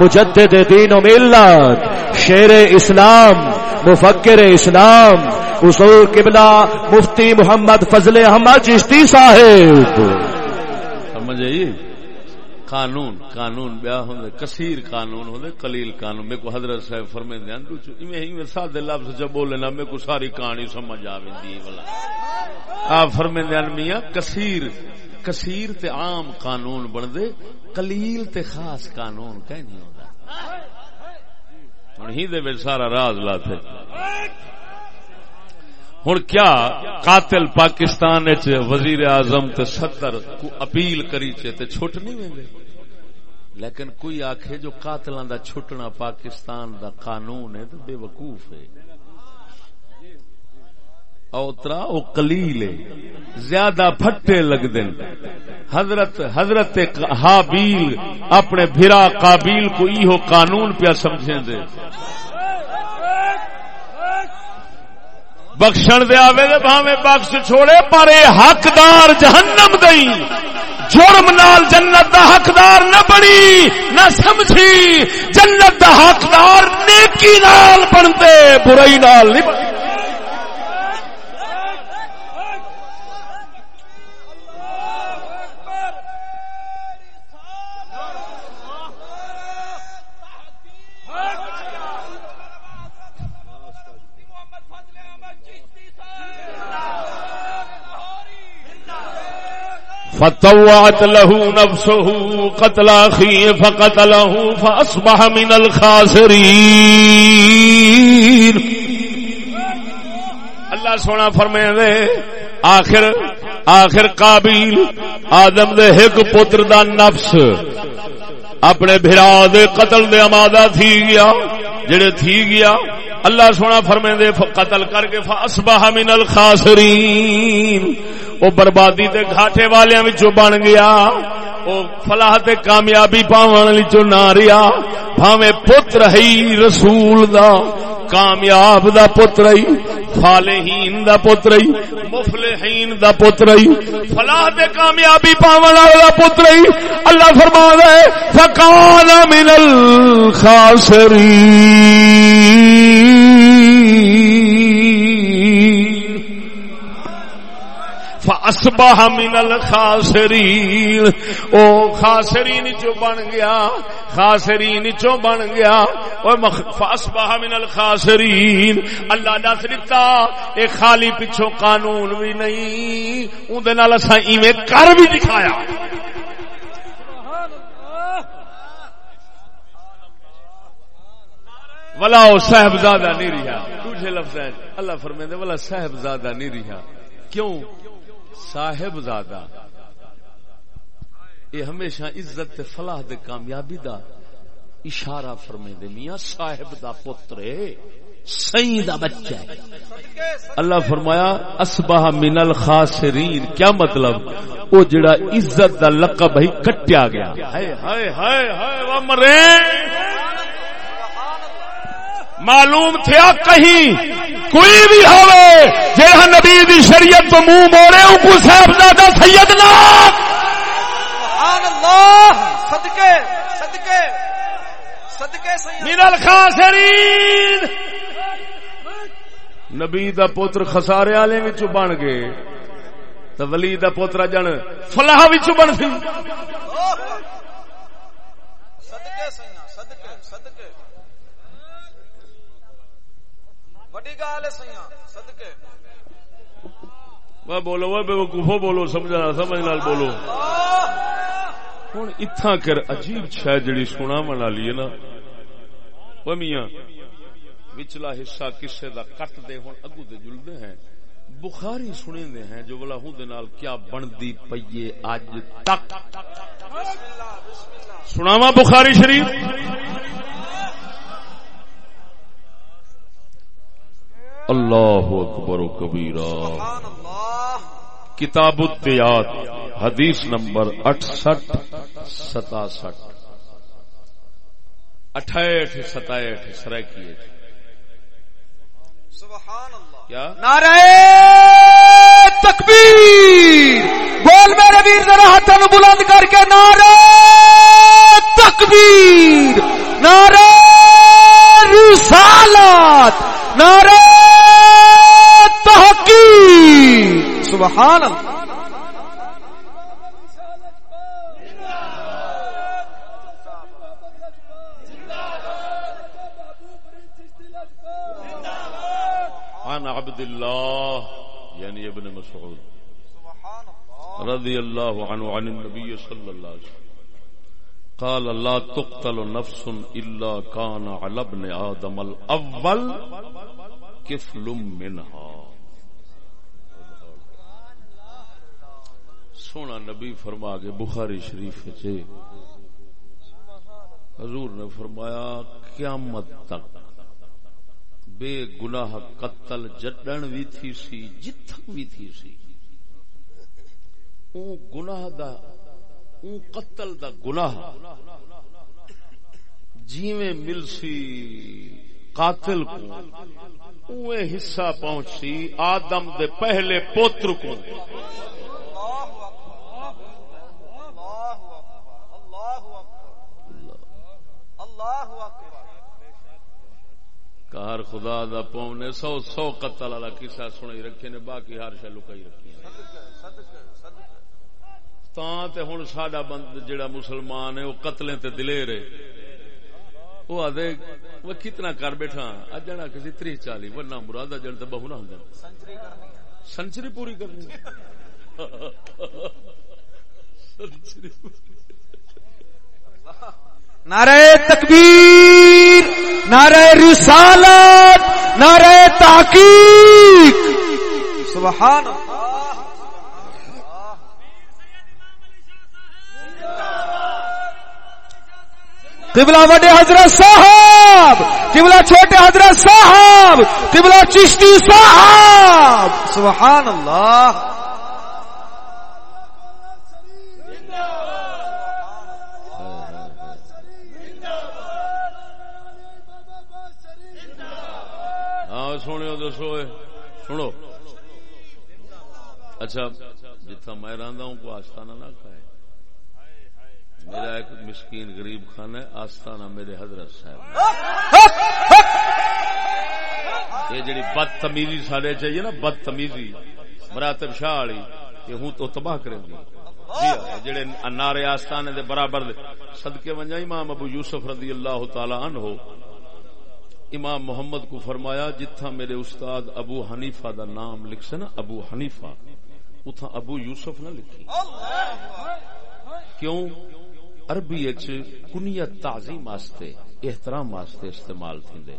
مجدد دین و ملت شیر اسلام مفکر اسلام حضور قبلہ مفتی محمد فضل احمد چشتی صاحب۔ سمجھ قانون قانون بیا ہوں کثیر قانون ہوں قلیل قانون۔ میں کو حضرت صاحب فرمے دے اندو ایویں ایویں سادے لفظ جب بولے نا میں کو ساری کہانی سمجھ آ ویندی والا آپ فرمے دے میاں، کثیر کثیر تے عام قانون بن دے قلیل تے خاص قانون کہیں نہیں ہوندا ہن ہی دے وچ سارا راز لاتے۔ ہوں کیا قاتل پاکستان وزیر اعظم تے صدر کو اپیل کری چے تے چھٹ نہیں ویندے؟ لیکن کوئی آکھے جو قاتلاں دا چھٹنا پاکستان دا قانون ہے تو بے وقوف ہے۔ اوترا او قلیل ہے۔ زیادہ پھٹے لگ دیں حضرت حضرت حابیل اپنے بھرا قابیل کو ایہو قانون پیا سمجھیں دے۔ بخشن دے آوے دے بھاوے بخش چھوڑے، پر اے حقدار جہنم دئی جرم نال جنت دا حقدار نہ بنی، نہ سمجھی۔ جنت دا حقدار نیکی نال بنتے، برائی نال نہیں بنتے فطوعت له نفسه قتل اخيه فقتله فاصبح من الخاسرين اللہ سونا فرمائے دے، آخر آخر قابیل آدم دے ایک پتر دا نفس اپنے بھرا دے قتل دے امادہ تھی گیا۔ جڑے تھی گیا، اللہ سونا فرمے دے قتل کر کے فاصبح من الخاسرین۔ وہ بربادی تے گھاٹے والیاں وچوں بن گیا، وہ فلاح تے کامیابی پاون وچوں نہ رہا بھاویں پتر ہی رسول دا، کامیاب دا پتر ہی فالحین دا پتر ہی مفلحین دا پتر ہی فلاح دے کامیابی پاون والا پتر ہی اللہ فرما ہے فکان من الخاسرین فاسبح من الخاسرین او خاسرین چو بن گیا؟ خاسرین چو بن گیا؟ او فاسبح من الخاسرین. اللہ دس دتا، اے خالی پچھو قانون بھی نہیں، اون دے نال اساں ایویں کر بھی دکھایا۔ ولا صاحبزادہ نہیں رہا دوسرے لفظ اللہ فرمائے ولا صاحبزادہ نہیں رہا کیوں؟ صاحب زادہ یہ ہمیشہ عزت فلاح دے کامیابی دا اشارہ فرمے دے میاں صاحب دا پتر سی دا بچہ ہے۔ اللہ فرمایا اسبہ من الخاسرین۔ کیا مطلب؟ او جڑا عزت دا لقب ہی کٹیا گیا۔ ہائے ہائے ہائے ہائے ومرے معلوم تھیا کہیں؟ کوئی بھی ہوئے جہاں نبی دی شریعت تو منہ موڑے ان کو صاحبزادہ سید نہ سبحان اللہ صدقے صدقے صدقے من الخاسرین نبی دا پوتر خسارے والے بن گئے تو ولی دا پوتر جن فلاح بن سی صدقے سیاں صدقے صدقے وڈی گل ہے سیاں، صدقے۔ وہ بولو وہ بے وقوفو بولو سمجھنا سمجھ نال بولو ہوں اتھا کر عجیب شہ جڑی سنا منا لیے نا۔ وہ میاں، وچلا حصہ کسے دا کٹ دے ہوں اگو دے جلدے ہیں۔ بخاری سنے دے ہیں جو بلا ہوں دے نال کیا بندی پئیے اج تک۔ سناوا بخاری شریف؟ اللہ اکبر و کبیرہ۔ کتاب التیات حدیث نمبر اٹھسٹھ ستاسٹھ۔ سرائکیے سبحان اللہ۔ کیا؟ نعرہ تکبیر۔ بول میرے ویر ذرا ہاتھوں بلند کر کے نعرہ تکبیر۔ نعرہ رسالت نعرہ تحقیق۔ سبحان اللہ۔ عن عبد الله يعني ابن مسعود سبحان اللہ۔ رضي الله عنه عن النبي صلى الله عليه وسلم۔ قال لا تقتل نفس إلا كان على ابن آدم الأول كفل منها. سونا نبی فرما کے بخاری شریف چے حضور نے فرمایا، قیامت تک بے گناہ قتل جڈن بھی تھی سی، جتھن بھی تھی سی۔ اون گناہ دا اون قتل دا گناہ۔ جیویں مل سی قاتل کو اوے حصہ پہنچی آدم دے پہلے پوتر کو۔ کار خدا دا پاؤں نے سو سو قتل والا قصہ سنائی رکھے نے، باقی ہر شے لکائی رکھی تاں تے ہن ساڈا بند جڑا مسلمان ہے وہ قتلیں تے دلیر ہے۔ وہ آدھے وہ کتنا کر بیٹھا۔ اج جانا کسی تری چالی ورنہ مراد جن تے بہو نہ ہوندا۔ سنچری پوری کرنی سنچری پوری۔ نعرہ تکبیر نعرہ رسالت نعرہ تحقیق۔ سبحان اللہ۔ کبلا وڈے حضرت صاحب کبلا چھوٹے حضرت صاحب کبلا چشتی صاحب۔ سبحان اللہ ہاں سونے دسو سنو۔ اچھا جتنا میں رہا ہوں کو آستانہ نہ میرا ایک مسکین غریب خان ہے، آستانہ میرے حضرت صاحب یہ جڑی بدتمیزی سارے چاہیے نا، بدتمیزی، مراتب شاہ والی یہ ہوں تو تباہ کریں گی جی ہاں، جڑے نارے آستانے دے برابر دے۔ صدقے ونجا، امام ابو یوسف رضی اللہ تعالی عنہ، امام محمد کو فرمایا جتھا میرے استاد ابو حنیفہ دا نام لکھ سے نا، ابو حنیفہ اتھا ابو یوسف نہ لکھی۔ کیوں؟ عربی اچ کنیت تعظیم واسطے، احترام واسطے استعمال تھیندے۔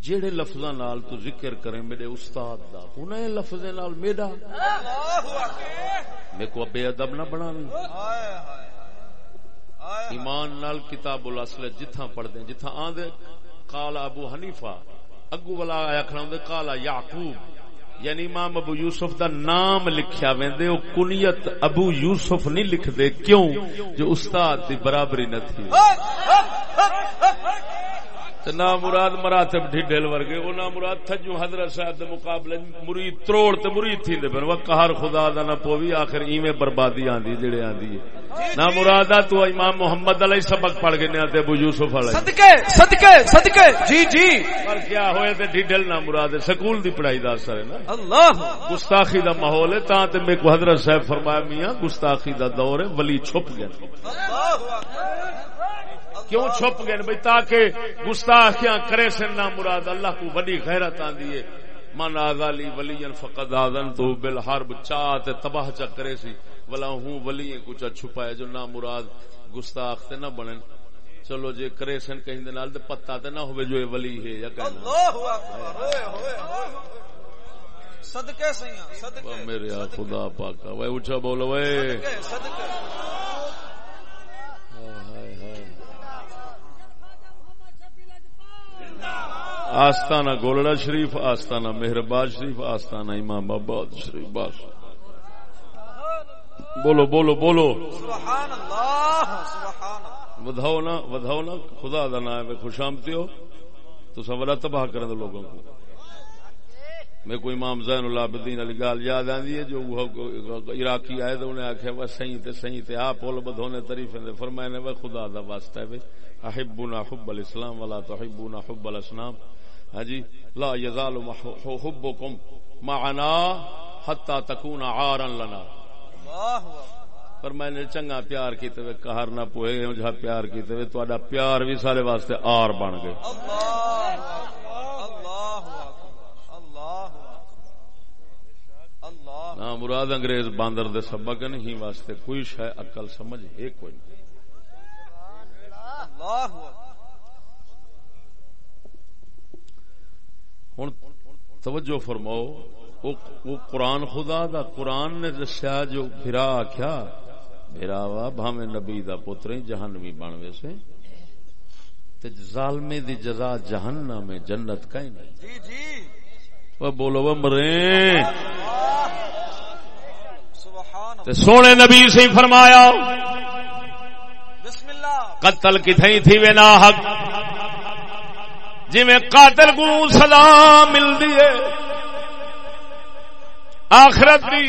جیڑے لفظاں نال تو ذکر کریں، میرے استاد دا انہیں لفظ نال میرا۔ میں کو بے ادب نہ بناویں۔ ایمان نال کتاب الاصل جتھاں پڑھ دیں جتھاں آندے قال ابو حنیفہ اگو والا آیا کھڑا ہوندے قال یعقوب۔ یعنی امام ابو یوسف دا نام لکھیا ویندے او کنیت ابو یوسف نہیں لکھ دے کیوں جو استاد دی برابری نہ تھی نہ مراد مراتب ڈھڈل ورگے او نہ مراد تھجو حضرت صاحب دے مقابلے مرید تروڑ تے مرید تھی دے بن وہ قہر خدا دا نہ پوی آخر ایویں بربادی آندی جڑے آندی نہ مراد تو امام محمد علیہ سبق پڑھ گئے تے ابو یوسف علیہ۔ صدقے صدقے صدقے۔ جی جی۔ پر کیا ہوئے تے ڈھڈل نہ مراد سکول دی پڑھائی دا اثر ہے نا۔ اللہ۔ گستاخی دا ماحول ہے تاں تے میں کو حضرت صاحب فرمایا میاں گستاخی دا دور ہے ولی چھپ گئے کیوں چھپ گئے بھائی؟ تاکہ گستاخیاں کرے سن نہ مراد اللہ کو بڑی غیرت آندی ہے۔ من آزالی ولی فقد آزن تو بالحرب چاہت تباہ چا کرے سی۔ ولا ہوں ولی کچھ چھپائے جو نہ مراد گستاخ تے نہ بنن۔ چلو جے کرے سن کہیں دے نال تے پتہ تے نہ ہوے جو اے ولی ہے یا کہنا اللہ اکبر ہوئے ہوئے صدقے سیاں صدقے میرے خدا پاکا وہ اونچا بولو وے صدقے صدقے۔ ہائے ہائے۔ آستانہ گولڑا شریف، آستانہ مہرباد شریف، آستانہ امام آباد شریف، بس۔ بولو بولو بولو۔ سبحان اللہ سبحان اللہ ودھاؤ نا ودھاؤ نا خدا دا نام ہے، خوشامتی ہو۔ تو سوالہ تباہ کرنے دے لوگوں کو۔ میں کوئی امام زین العابدین علی گال یاد آندی ہے جو عراقی آئے تو انہیں آکھیا وہ صحیح تے صحیح تے آپ پول بدھونے طریفے دے فرمائے نے وہ خدا دا واسطہ ہے احبنا حب الاسلام ولا تحبنا حب الاسلام ہاں جی لا یزال حبکم معنا حتی تکون عارا لنا۔ پر میں نے چنگا پیار کیتے ہوئے کہر نہ پوئے جہاں پیار کیتے ہوئے تو پیار بھی سارے واسطے آر بن گئے۔ اللہ اللہ اکبر اللہ اکبر اللہ نہ مراد انگریز باندر دے سبق نہیں واسطے کوئی شے عقل سمجھ ہے کوئی نہیں۔ ہوں توجہ فرماؤ وہ قرآن خدا دا قرآن نے دسیا جو پھرا آخیا پھرا وا بھاوے نبی دا پتر بن ویسے تے ظالمے دی جزا جہنم میں جنت کا ہی نہیں۔ جی جی۔ وہ بولو وہ مرے سونے نبی سے فرمایا بسم اللہ قتل کتھئی تھی وے نا حق جی میں قاتل کو سزا ملتی ہے آخرت بھی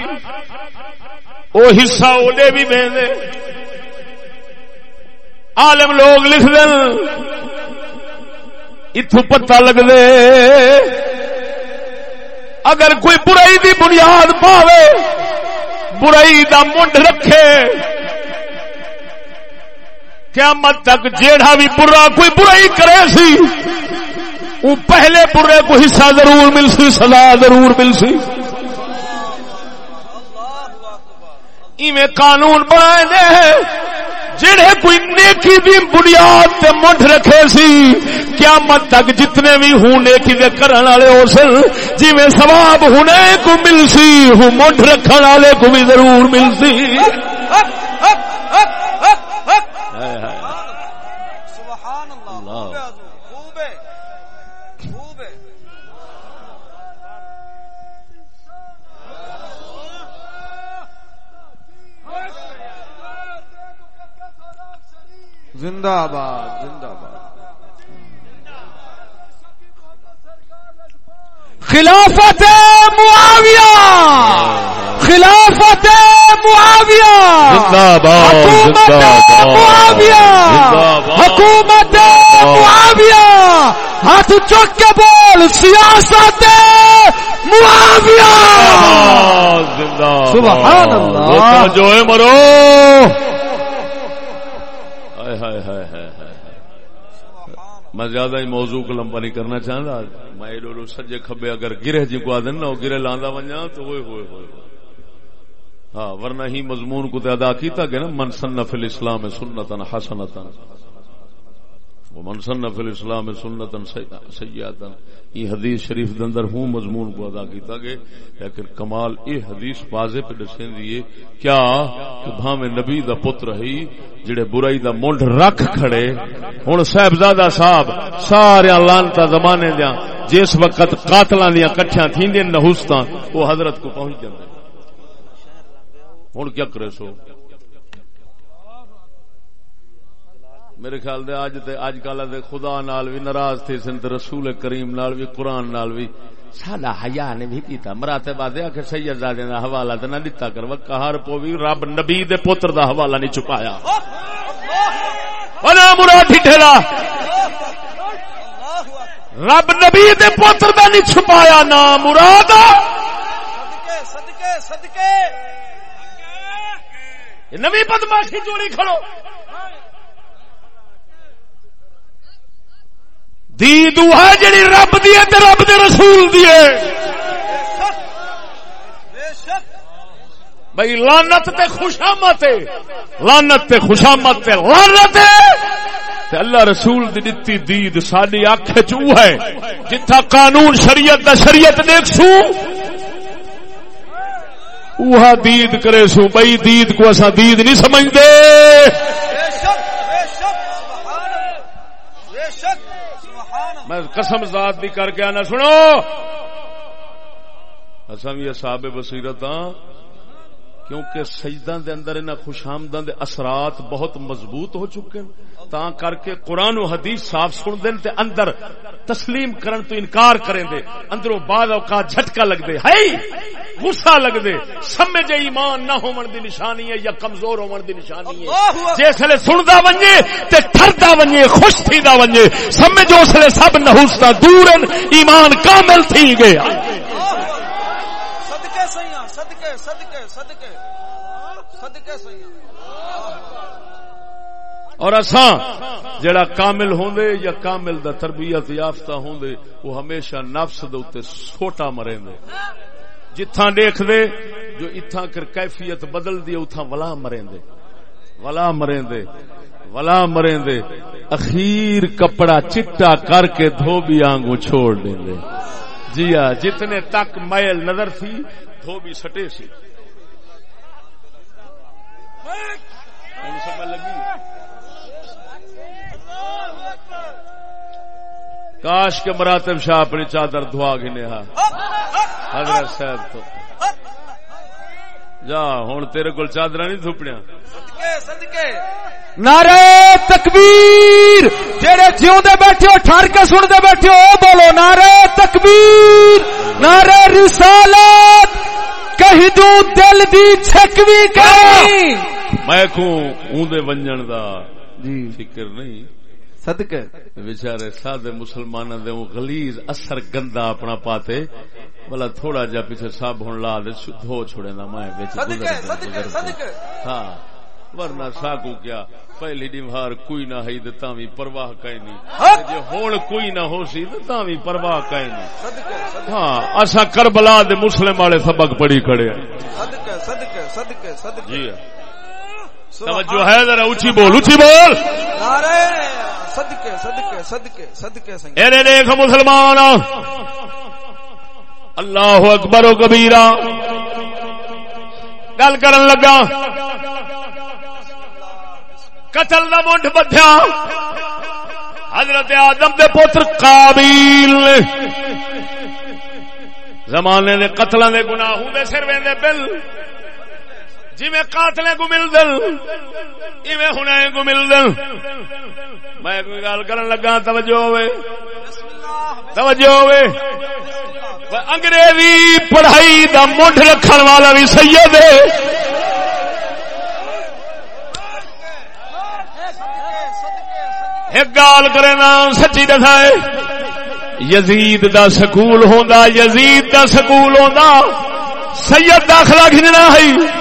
وہ حصہ وہ بھی دے عالم لوگ لکھ دین اتو پتہ لگ دے اگر کوئی برائی دی بنیاد پاوے، برائی دا منڈ رکھے، قیامت تک جیڑا بھی برا کوئی برائی کرے سی وہ پہلے برے کو حصہ ضرور مل سی، سزا ضرور مل سی۔ ایویں قانون بنائے دے جڑے کوئی نیکی دی بنیاد تے منڈ رکھے سی، قیامت تک جتنے بھی ہوں نیکی دے کرن والے ہو سن، جویں ثواب ہونے کو مل سی، ہوں منڈ رکھن والے کو بھی ضرور مل سی ہائے ہائے سبحان اللہ اللہ۔ خوب ہے حضور، خوب ہے خوب ہے زندہ آباد زندہ آباد۔ خلافت معاویہ! خلافت معاویہ! زندہ باد، حکومت معاویہ! حکومت معاویہ! ہاتھ چک کے بول سیاست معاویہ! زندہ سبحان اللہ۔ جو ہے مرو ہائے ہائے ہائے ہائے ہائے میں زیادہ ہی موضوع کو لمبا نہیں کرنا چاہتا میں ایڈو ایڈو سجے کھبے اگر گرہ جی کو آدن نہ ہو گرہ لاندا ونجا تو ہوئے ہوئے ہوئے۔ ہاں ورنہ ہی مضمون کو تے ادا کیتا گیا نا، من صنف الاسلام سنتن حسنتن۔ ومن صنف الاسلام سنتن سیئاتن یہ حدیث شریف دے اندر ہوں مضمون کو ادا کیتا گئے لیکن کمال، یہ حدیث واضح پہ دسیں دیئے کیا کہ بھاویں نبی دا پتر ہی، جڑے برائی دا منڈ رکھ کھڑے، ہن صاحبزادہ صاحب سارے لانتا زمانے دیاں، جس وقت قاتلاں دیاں کٹھیاں تھیندے نحوستاں وہ حضرت کو پہنچ جاندے۔ ہن کیا کرے سو؟ میرے خیال دے اج تے اج کل دے خدا نال بھی ناراض تھے سن تے رسول کریم نال بھی قرآن نال بھی ساڈا حیا نے بھی کیتا مراتے بعد کہ سید زادے دا حوالہ تے نہ دتا کر۔ وکا ہر پو بھی رب نبی دے پتر دا حوالہ نہیں چکایا۔ انا مراد ٹھیلا۔ رب نبی دے پتر دا نہیں چھپایا نا مراد۔ صدقے صدقے۔ یہ نوی بدماشی جوڑی کھڑو۔ دی دو ہے جڑی رب دی ہے تے رب دے رسول دی ہے۔ بھائی لانت تے خوشامت لانت تے خوشامت تے لانت تے اللہ رسول دی دتی دید ساڈی اکھ چ ہے۔ جتھا قانون شریعت دا شریعت دیکھ سو۔ اوہا دید کرے سو۔ بھائی دید کو اسا دید نہیں سمجھدے۔ میں قسم ذات بھی کر کے آنا سنو! اصا بھی اصحاب بصیرت ہاں۔ کیونکہ سجدہ دے اندر انہاں خوش آمداں دے اثرات بہت مضبوط ہو چکے ہیں۔ تا کر کے قرآن و حدیث صاف سن دین تے اندر تسلیم کرن تو انکار کریں دے۔ اندروں بعد اوقات جھٹکا لگ دے۔ ہے غصہ لگ دے۔ سمجھے ایمان نہ ہون دی نشانی ہے یا کمزور ہون دی نشانی ہے۔ جس لے سندا ونجے تے ٹھردا ونجے خوش تھیندا ونجے سمجھ اس لے سب نحوستا دورن ایمان کامل تھی گیا صدقے صدقے۔ صدقے صدقے سیاں۔ اور اساں جڑا کامل ہوندے یا کامل دا تربیت یافتہ ہوندے، وہ ہمیشہ نفس دے اوتے سوٹا مرندے جتھاں دیکھ دے جو اتھاں کر کیفیت بدل دی اتھاں ولا مرندے ولا مرندے ولا مرندے اخیر کپڑا چٹا کر کے دھوبی آنگو چھوڑ دیندے جی ہاں جتنے تک میل نظر تھی دھوبی سٹے سی۔ سمجھ لگی؟ کاش کے مراتب شاہ اپنی چادر دھوا گنے حضرت صاحب تو جا ہوں تیرے کول چادر نہیں صدقے نعرے تکبیر جڑے جیوندے بیٹھے ہو ٹھر کے سنتے بیٹھے ہو بولو نعرے تکبیر نعرے رسالت کہیں دوں دل دی چھکوی کہیں میں کو اون دے ونجن دا جی۔ فکر نہیں۔ صدقے بیچارے سادے مسلمانوں دے غلیظ اثر گندا اپنا پاتے بلا تھوڑا جا پیچھے سب ہن لا دے دھو چھوڑے نا میں وچ۔ صدقے صدقے ہاں ورنہ ساکو کیا پہلی ڈیمہار کوئی نہ ہے تے تاں وی پرواہ کائیں نہیں جے ہن کوئی نہ ہو سی تے تاں وی پرواہ کائیں نہیں ہاں اسا کربلا دے مسلم والے سبق پڑھی کھڑے ہیں۔ صدقے صدقے صدقے صدقے جی ہاں۔ توجہ ہے ذرا اونچی بول اونچی بول۔ نعرے صدقے صدقے صدقے صدقے سنگ اے دیکھ مسلمان۔ اللہ اکبر و کبیرہ۔ گل کرن لگا۔ قتل دا منڈ بدھیا حضرت آدم دے پتر قابیل۔ نے زمانے دے قتلوں دے گناہوں دے سر ویندے بل۔ جی میں قاتلے کو مل دل ایویں ہنے کو مل دل میں کوئی گل کرن لگا، توجہ ہوئے۔ توجہ ہوئے۔ انگریزی پڑھائی دا مڈ رکھن والا بھی سید ہے۔ ایک گال کرے نا، سچی دسا یزید دا سکول ہوندا، یزید دا سکول ہوندا۔ سید داخلہ کھننا ہے۔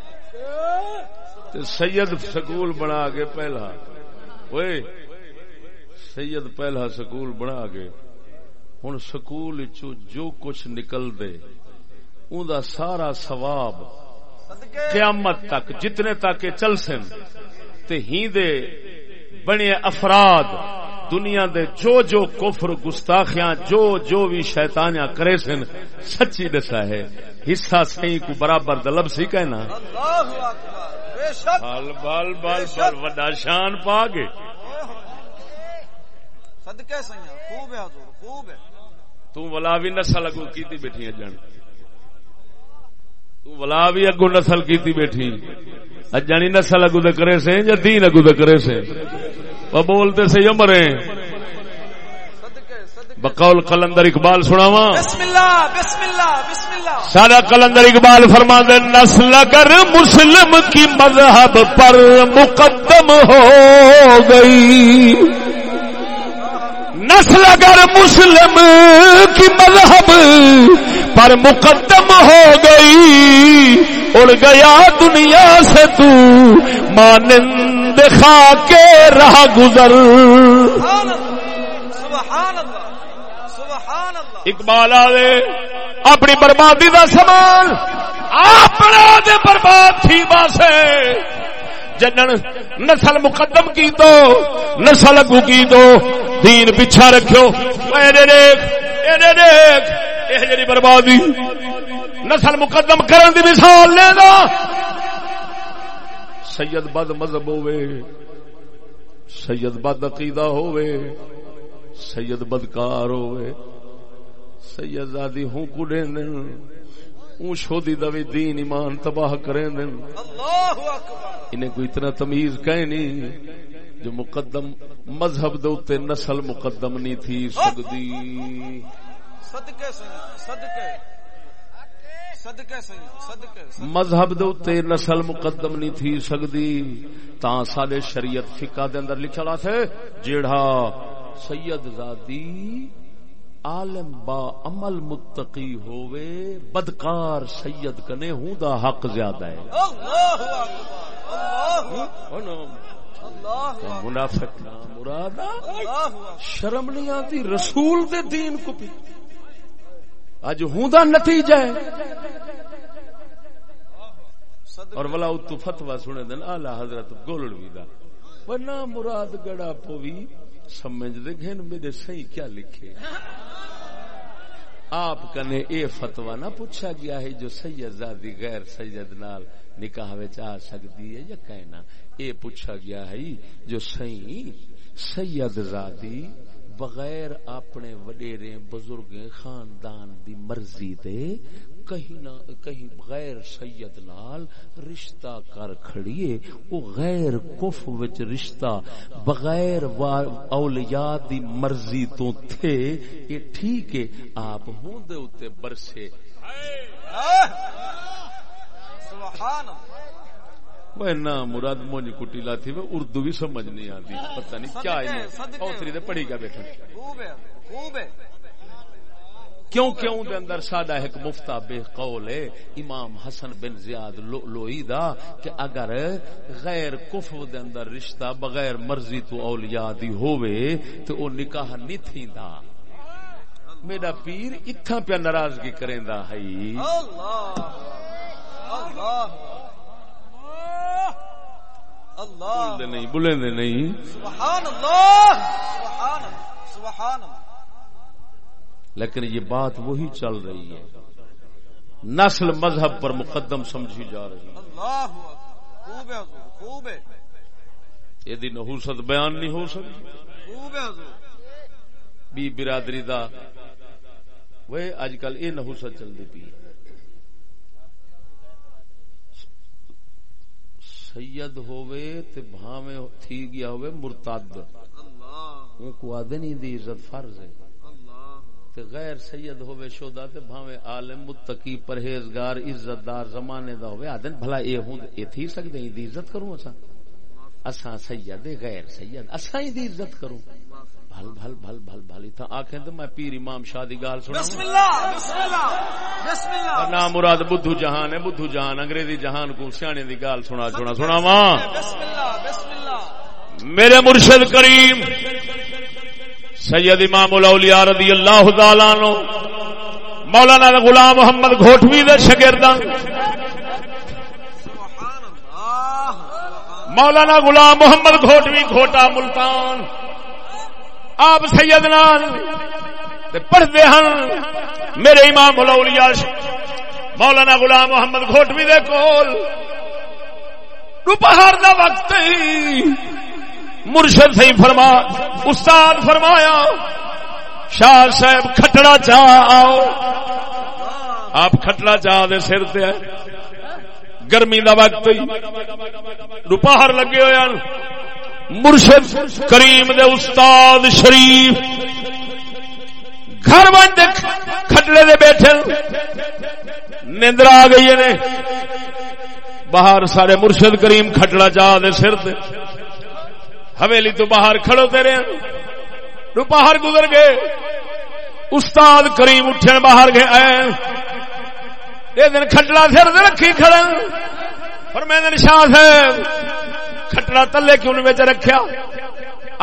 کرے سید سکول بنا کے پہلا۔ سید پہلا سکول بنا کے۔ ہوں سکول جو کچھ نکل دے ان دا سارا ثواب قیامت تک، جتنے تک چل سن۔ تے ہی دے بنے افراد۔ دنیا دے جو جو کفر گستاخیاں جو جو بھی شیطانیاں کرے سن سچی دسا ہے۔ حصہ سی کو برابر دلب سی کہنا۔ بال بال بال بال وڈا شان پا گے تو ولا بھی نسل اگو کیتی بیٹھی جان۔ تو ولا بھی اگو نسل کیتی بیٹھی۔ اجانی نسل اگو دے کرے سے یا دین اگو دے کرے سے وہ بولتے سے یمرے بقول قلندر اقبال سناوا سارا قلندر اقبال فرما دے نسل اگر مسلم کی مذہب پر مقدم ہو گئی۔ نسل اگر مسلم کی مذہب پر مقدم ہو گئی، اڑ گیا دنیا سے تو مانند خا کے رہا گزر۔ اقبال آئے اپنی بربادی کا سامان اپنا برباد تھی باسے۔ جنن نسل مقدم کی تو، نسل اگو کی دو دین پیچھا رکھو جی بربادی نسل مقدم کرن دی مثال لے دا۔ سید بد مذہب ہوئے سید بد عقیدہ ہوئے سید بدکار ہوئے سید زادی ہوں کڑے اون شودی دا بھی دین ایمان تباہ کریں دن انہیں کوئی اتنا تمیز کہیں نہیں جو مقدم مذہب دے اتے نسل مقدم نہیں تھی مذہب دے نسل مقدم نہیں تھی سکتی تا سارے شریعت فقہ دے اندر لکھا تھے جیڑا سید زادی عالم با عمل متقی ہوئے بدکار سید کنے ہوں دا حق زیادہ ہے منافق مراد شرم نہیں آتی رسول دے دین کو بھی اج ہوں دا نتیجہ ہے۔ اور ولا تو فتوا سنے دن اعلی حضرت گولڑوی دا۔ ورنہ مراد گڑا پوی سمجھ دے گھن میرے صحیح کیا لکھے۔ آپ کنے اے فتوا نہ پوچھا گیا ہے جو سید زادی غیر سید نال نکاح وچ آ سکتی ہے یا کہنا اے پوچھا گیا ہے جو سی سید زادی بغیر اپنے وڈیرے بزرگ خاندان دی مرضی دے کہیں نہ کہیں غیر سید نال رشتہ کر کھڑیے، او غیر کف وچ رشتہ بغیر اولیاء دی مرضی تو تھے، یہ ٹھیک ہے، آپ ہوں دے اتے برسے سبحان اللہ! مراد مونج کٹی لاتی میں اردو بھی سمجھ نہیں آتی پتہ نہیں کیا ہے پڑھی گیا بیٹھا۔ خوب ہے کیوں کیوں دے اندر سادہ ایک مفتا بے قول ہے امام حسن بن زیاد لوئی دا کہ اگر غیر کفو دے اندر رشتہ بغیر مرضی تو اولیاء دی ہووے تو او نکاح نہیں تھیندا میرا پیر اتھا پہ ناراضگی کریں دا ہے۔ اللہ اللہ۔ نہیں بلیں دے نہیں۔ سبحان اللہ سبحان اللہ سبحان اللہ۔ لیکن یہ بات وہی چل رہی ہے۔ نسل مذہب پر مقدم سمجھی جا رہی ہے۔ اللہ خوب ہے خوب ہے۔ یہ نحوست بیان نہیں ہو سکتی۔ خوب ہے بی برادری دا۔ وہ اج کل یہ نحوست چلتی پی سید ہووے تے بھاویں تھی گیا ہووے مرتد۔ اللہ۔ کو آدھے نہیں دی عزت فرض ہے۔ تے غیر سید ہووے شودا تے بھاویں عالم متقی پرہیزگار عزت دار زمانے دا ہووے آدھن بھلا اے ہوں اے تھی سکدے دی عزت کروں اسا اسا سید غیر سید اسا ہی دی عزت کروں۔ بھل بھل بھل بھل بھل آکھیں تے میں پیر امام شاہ دی گال سنا بسم اللہ بسم اللہ بسم اللہ۔ نام مراد بدھو جہان ہے بدھو جہان انگریزی جہان کو سیانے دی گال سنا سنا سنا ماں بسم اللہ بسم اللہ۔ میرے مرشد کریم سید امام الاولیاء رضی اللہ تعالی عنہ مولانا غلام محمد گھوٹوی دے شاگرداں۔ اللہ۔ مولانا غلام محمد گھوٹوی گھوٹا ملتان۔ آپ سیدنا پڑھتے ہیں۔ میرے امام الاولیاء مولانا غلام محمد گھوٹوی دے کول۔ دوپہر دا وقت مرشد سی فرما، استاد فرمایا، شاہ صاحب کھٹڑا چاہ آؤ۔ آپ کھٹڑا چاہ دے سر تے گرمی دا وقت دوپہر لگے ہوئے مرشد کریم دے استاد شریف۔ گھر بند کھٹڑے دے بیٹھے نیندر آ گئی نے باہر سارے مرشد کریم کھٹڑا چاہ دے سر تے۔ حویلی تو باہر کھڑو تیرے دوپہر گزر گئے۔ استاد کریم اٹھن باہر گئے۔ آئے یہ دن کھٹڑا سر دے رکھی کھڑا۔ پر میں دن شاہ صاحب کھٹڑا تلے کیوں نے رکھیا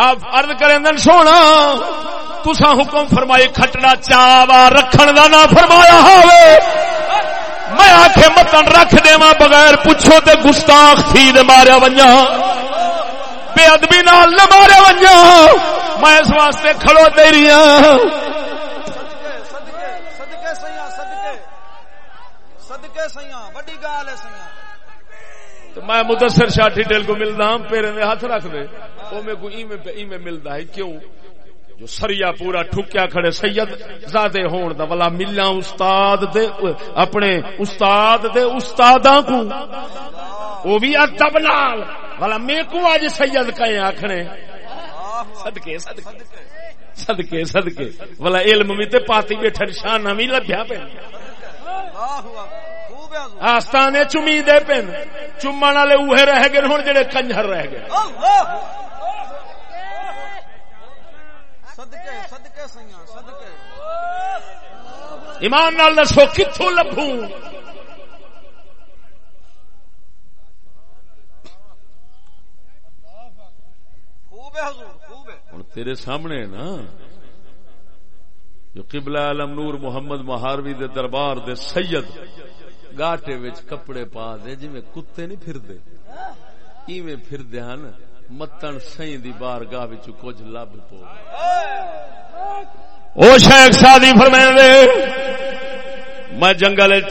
آپ عرض کریں سونا تسا حکم فرمائی کھٹڑا چاوا رکھن دا نہ فرمایا ہوئے میں آخے متن رکھ دے بغیر پوچھو تے گستاخ تھی دے ماریا ونجا بے ادبی نال نہ ماریا ونجا میں اس واسطے کھڑو دے رہی ہوں صدقے صدقے سیاں صدقے صدقے سیاں بڑی گال ہے سیاں تو میں مدثر شاہ ڈیٹیل کو ملتا ہوں پیرے میں ہاتھ رکھ دے۔ وہ میں کو ایویں ملتا ہے، کیوں؟ جو سریا پورا ٹھکیا کھڑے، سید زادے ہون دا والا ملا استاد دے، اپنے استاد دے استاداں کو۔ وہ بھی ادب نال۔ والا میں کو اج سید کہے آکھنے۔ صدقے صدقے۔ صدقے صدقے۔ والا علم بھی تے پاتی بیٹھے نشانہ بھی لبیا پہ اللہ اکبر آستانے چمی دے پن۔ چومن والے اوہے رہ گئے ہن جڑے کنجر رہ گئے۔ اللہ! صدقے صدقے سیاں صدقے۔ ایمان نال دسو کتوں لبھوں؟ خوب ہے حضور خوب ہے۔ ہوں تیرے سامنے نا جو قبلہ عالم نور محمد مہاروی دے دربار دے سید گاٹے وچ کپڑے پا دے جی میں کتے نہیں پھر دے ایویں پھر دے ہن، متن سئی دی بارگاہ وچ کچھ لب پو۔ او شیخ سادی فرمائیں دے، میں جنگل وچ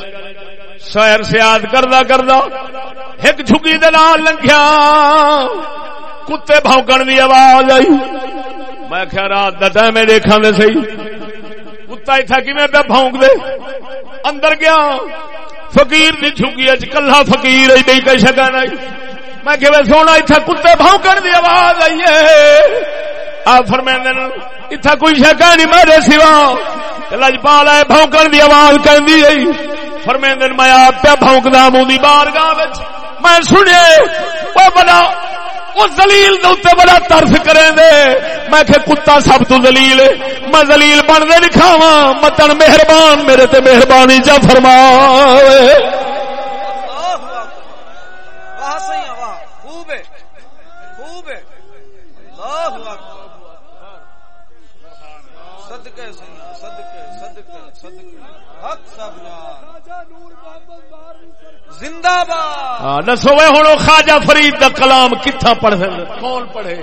سیر سیاد کردا کردا ایک جھگی دے نال لنگھیا، کتے بھونکن دی آواز آئی۔ میں کیا رات دا ٹائم دیکھا دے سی کتا اتھا کی میں پہ بھونک دے؟ اندر گیا۔ فقیر دی چھگی اچ کلا فقیر ای نہیں کہہ شکا نہیں۔ میں کہ سونا، اتھا کتے بھونکن دی آواز آئی ہے۔ آپ فرمائیں دے اتھا کوئی شکا نہیں میرے سوا۔ لجپال ہے، بھونکن دی آواز کر دی گئی۔ فرمائیں میں آپ پہ بھونکدا مو دی بارگاہ وچ۔ میں سنیا وہ بنا وہ زلیل دے بڑا ترس کریں دے میں کہ کتا سب تو زلیل میں زلیل بن دے لکھاوا متن مہربان، میرے تے مہربانی جا فرما صدقے صدقے صدقے صدقے، حق سب یار زندہ باد! دسو ہوں خواجہ فرید دا کلام کتھا پڑھ کون پڑھے؟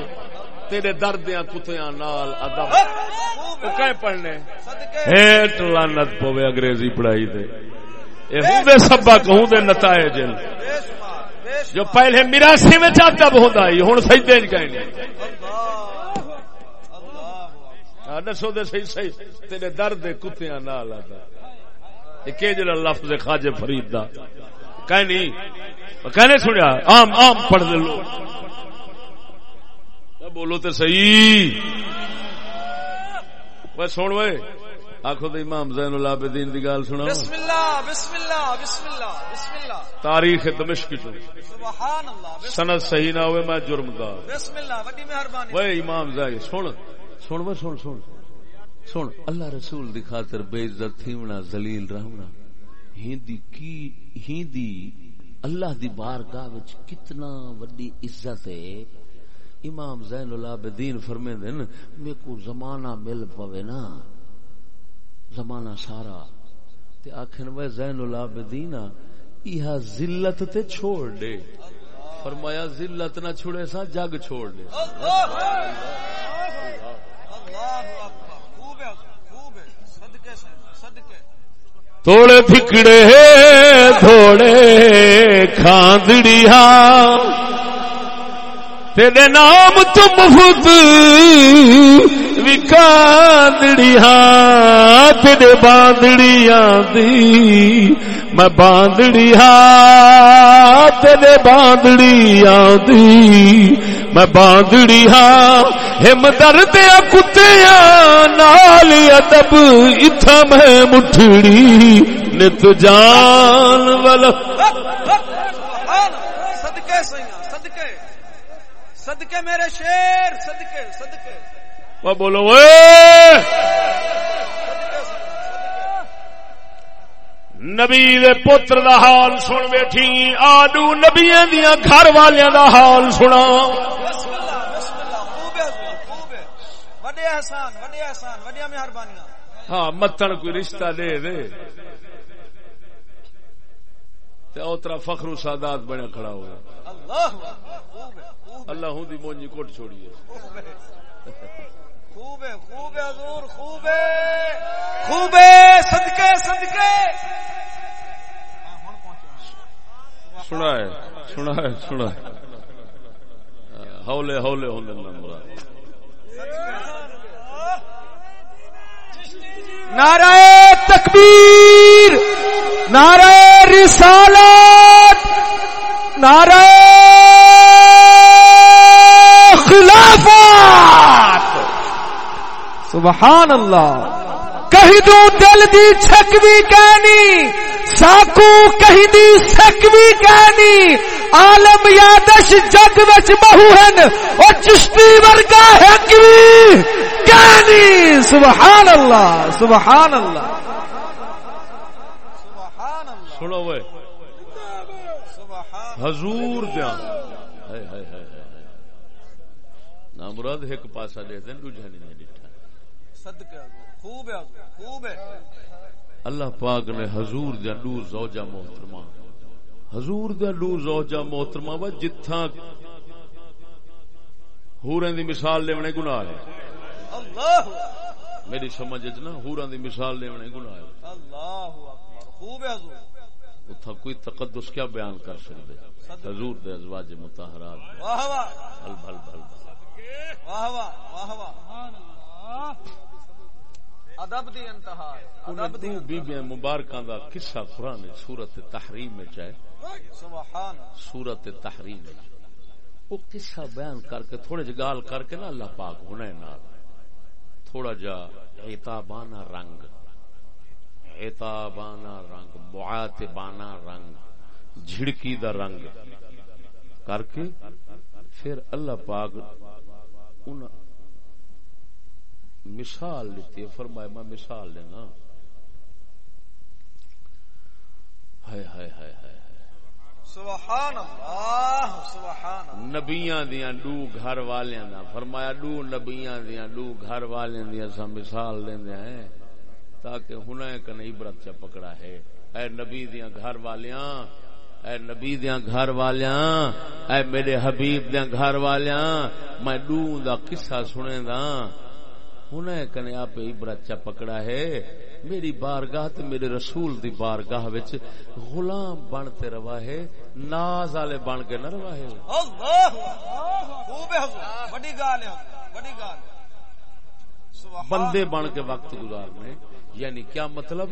تیرے دردیاں کتیاں نال ادب۔ پڑھنے؟ ہیٹ لانت پوے انگریزی پڑھائی دے۔ اے ہوں دے سبق ہوں دے نتائج جو پہلے میراسی میں چاہتا ہوتا ہی ہوں سجدے چ کہیں نہیں اللہ اللہ ہاں، دسو دے صحیح صحیح۔ تیرے درد کتیاں نال یہ کہ جڑا لفظ خواجہ فرید دا۔ کہیں نہیں کہنے سنیا عام عام پڑھ دے لو بولو تے صحیح۔ وہ سن وے آخو تو امام زین العابدین دی گال سنا بسم اللہ بسم اللہ بسم اللہ بسم اللہ تاریخ دمشق سبحان اللہ سند صحیح نہ ہوئے میں جرم دار بسم اللہ وڈی مہربانی۔ وہ امام زاہد سن سن وہ سن سن۔ سن اللہ رسول دی خاطر بے عزت تھیونا ذلیل رہنا ہندی کی ہندی اللہ دی بارگاہ وچ کتنا وڈی عزت ہے۔ امام زین العابدین فرمیندے ن میرے کو زمانہ مل پوے نا۔ زمانہ سارا۔ تے آکھن وہ زین العابدین یہ ذلت تے چھوڑ دے۔ فرمایا ذلت نہ چھوڑے سا، جگ چھوڑ دے۔ اللہ اکبر، خوب ہے خوب ہے۔ صدقے سے صدقے۔ توڑے پھکڑے تھوڑے کھاندڑیا تیرے نام تم خود وکاندڑیا تیرے باندڑیاں دی میں باندڑیا تیرے باندڑیاں دی میں باندڑیا ہم درد کتیا نال ادب اتھا میں مٹھڑی نت جان والا۔ صدقے صدقے۔ صدقے میرے شیر صدقے صدقے۔ وہ بولو اے نبی دے پتر دا حال سن بیٹھی آڈو نبیاں دیاں گھر والیاں دا حال سنا۔ ہاں متن کوئی رشتہ دے دے۔ تے اوترا فخر سادات بنیا کھڑا ہوا اللہ ہوں دی مونجی کوٹ چھوڑیے خوب ہے خوب ہے خوب ہے حضور خوب ہے۔ خوب ہے صدقے صدقے۔ سنا ہے سنا ہے سنا ہے۔ ہولے ہولے ہولے مراد۔ نعرہ تکبیر، نعرہ رسالت، نعرہ خلافت سبحان اللہ۔ کہیں دو دل دی چھکوی کہنی ساکو کہیں دی سکوی کہنی عالم یادش جگ وچ بہو ہن او چشتی ورگا حکوی کہنی سبحان اللہ سبحان اللہ سبحان اللہ سنو سبحان حضور دیا۔ ہائے ہائے ہائے ہائے نا مراد ایک پاسا دے دیں دوجا نہیں ڈٹھا۔ صدقے حضور خوب ہے خوب ہے۔ اللہ پاک نے حضور دیا دو زوجہ محترمہ۔ حضور دیا دو زوجہ محترمہ و جتھا ہوریں دی مثال لیونے گناہ ہے۔ اللہ! میری سمجھ اچ نا ہوریں دی مثال لیونے گناہ ہے۔ اللہ اکبر خوب ہے حضور۔ اتھا کوئی تقدس کیا بیان کر سکتے حضور دے ازواج متحرات واہ واہ! بھل بھل بھل بھل واہ واہ! واہ واہ! ادب دی انتہا ہے، ادب دی بیبیاں مبارکاں دا قصہ قرآن سورت تحریم میں چاہے سبحان سورت تحریم میں وہ قصہ بیان کر کے تھوڑے گال کر کے نا اللہ پاک ہونے نال تھوڑا جا عتابانہ رنگ۔ عتابانہ رنگ معاتبانہ رنگ جھڑکی دا رنگ۔ کر کے پھر اللہ پاک مثال لیتی ہے فرمایا میں مثال لینا۔ ہائے ہائے ہائے ہائے سبحان اللہ سبحان اللہ۔ نبیاں دیاں دو گھر والیاں دا فرمایا دو نبیاں دیاں دو گھر والیاں دیاں سا مثال لیندے ہیں تاکہ ہنے کن عبرت چا پکڑا ہے۔ اے نبی دیاں گھر والیاں اے نبی دیاں گھر والیاں اے میرے حبیب دیاں گھر والیاں میں دو دا قصہ سنے دا انہیں کنے آپ برچا پکڑا ہے۔ میری بارگاہ تے میرے رسول دی بارگاہ وچ غلام بن تے روا ہے۔ ناز والے بن کے نہ روا ہے۔ بندے بن کے وقت گزارنے یعنی کیا مطلب؟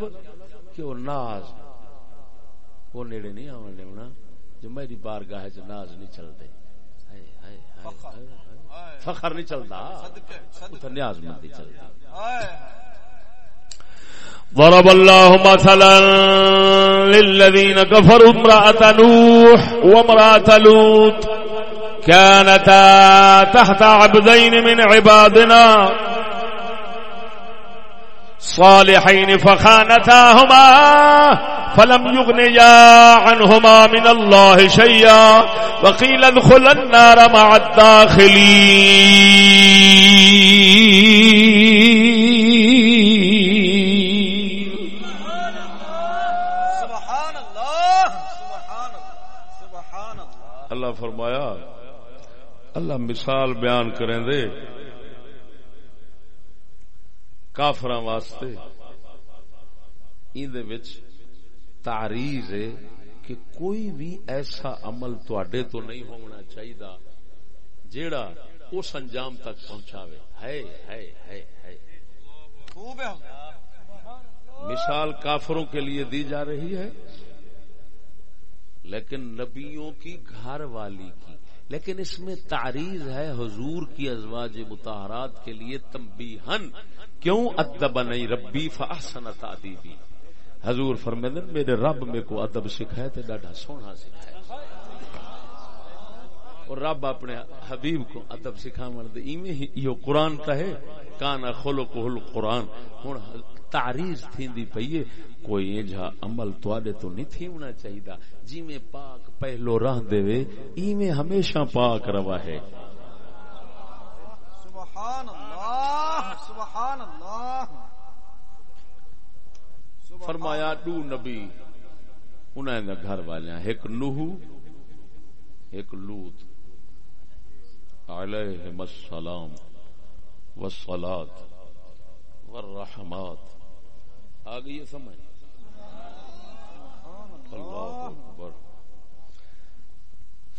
کہ وہ ناز وہ نیڑے نہیں آن لینا جو میری بارگاہ چ ناز نہیں چلتے۔ فخر نہیں چلتا. نیاز مندی چلتا ضرب الله مثلا للذين كفروا امرأة نوح وامرأة لوط. كانتا تحت عبدين من عبادنا. صالحين فخانتاهما فلم يغنيا عنهما من الله شيئا وقيل ادخل النار مع الداخلين سبحان اللہ سبحان اللہ سبحان اللہ اللہ فرمایا، اللہ مثال بیان کریں دے۔ کافر واسطے۔ اندے وچ تعریض ہے کہ کوئی بھی ایسا عمل تواڈے تو نہیں ہونا چاہیے جیڑا اس انجام تک پہنچاوے۔ ہے ہے ہے ہے۔ مثال کافروں کے لیے دی جا رہی ہے، لیکن نبیوں کی گھر والی کی۔ لیکن اس میں تعریض ہے حضور کی ازواج متحرات کے لیے تنبیہن کیوں ادب نہیں ربی فاحسن تعدیبی حضور فرمیندے میرے رب میں کو ادب سکھائے تے ڈاڈا سونا سکھائے۔ اور رب اپنے حبیب کو ادب سکھاون دے، ایویں ہی یہ قرآن کا ہے کانا خلقہ القرآن۔ ہن تعریض تھیندی پئی کوئی انجا عمل تواڈے تو نہیں تھیونا چاہیدا۔ جی میں پاک پہلو راہ دے وے ایویں ہمیشہ پاک روا ہے۔ سبحان اللہ سبحان اللہ فرمایا دو نبی انہیں دا گھر والیاں ایک نوح ایک لوط۔ علیہم السلام والصلاة والرحمات۔ آگئی یہ سمجھ؟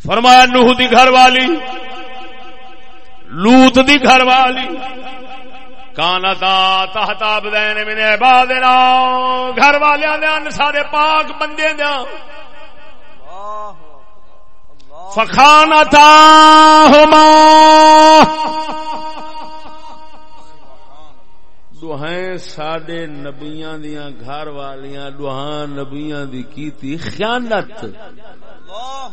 فرمایا، نوح دی گھر والی، لوت دی گھر والی کانا تا تحت عبدین من عبادنا، گھر والیاں دے ان سارے پاک بندے دے فخانتا ہما دوہیں ساڈے نبیاں دیاں گھر والیاں، دوہاں نبیاں دی کیتی خیانت۔ اللہ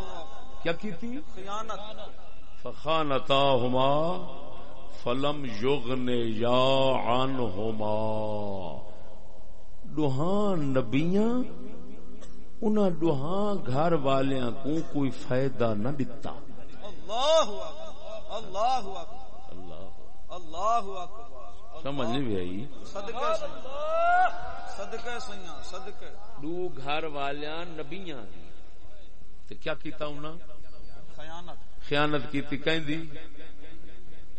کیا کیتی؟ خیانت فخانتا ہما فلم یغن یا عنہما دوہاں نبیاں، انہاں دوہاں گھر والیاں کو کوئی فائدہ نہ دتا۔ اللہ اکبر اللہ اکبر، اللہ اللہ اکبر۔ سمجھ نہیں بھی آئی۔ دو گھر والیاں نبیاں دی۔ تے کیا کیتا انہاں؟ خیانت۔ خیانت کیتی کہندی؟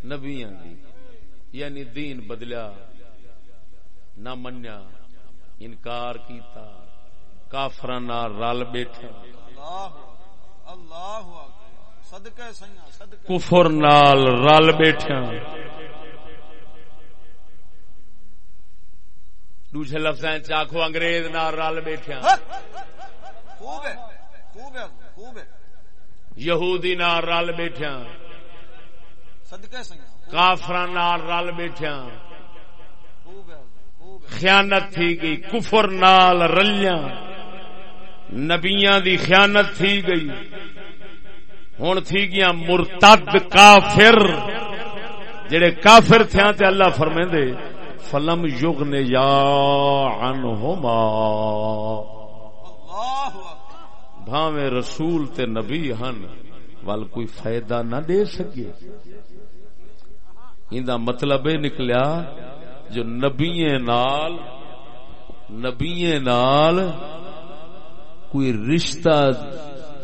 نبیاں دی۔ یعنی دین بدلیا۔ نہ منیا انکار کیتا۔ کافراں نال رل بیٹھا۔ اللہ اللہ صدقے سیاں صدقے کفر نال رل بیٹھا۔ دوسرے لفظ چاخو انگریز نال رل ہے یہودی نال رل سیاں کافر نال رل ہے خیانت تھی گئی کفر نال رلیاں۔ نبیاں دی خیانت تھی گئی۔ ہن تھی گیا مرتد کافر۔ جڑے کافر تھیا تے اللہ فرمیندے فلم یغن یا عنہما۔ بھاویں رسول تے نبی ہن ول کوئی فائدہ نہ دے سکے۔ ایندا مطلب یہ نکلیا جو نبیے نال نبیے نال کوئی رشتہ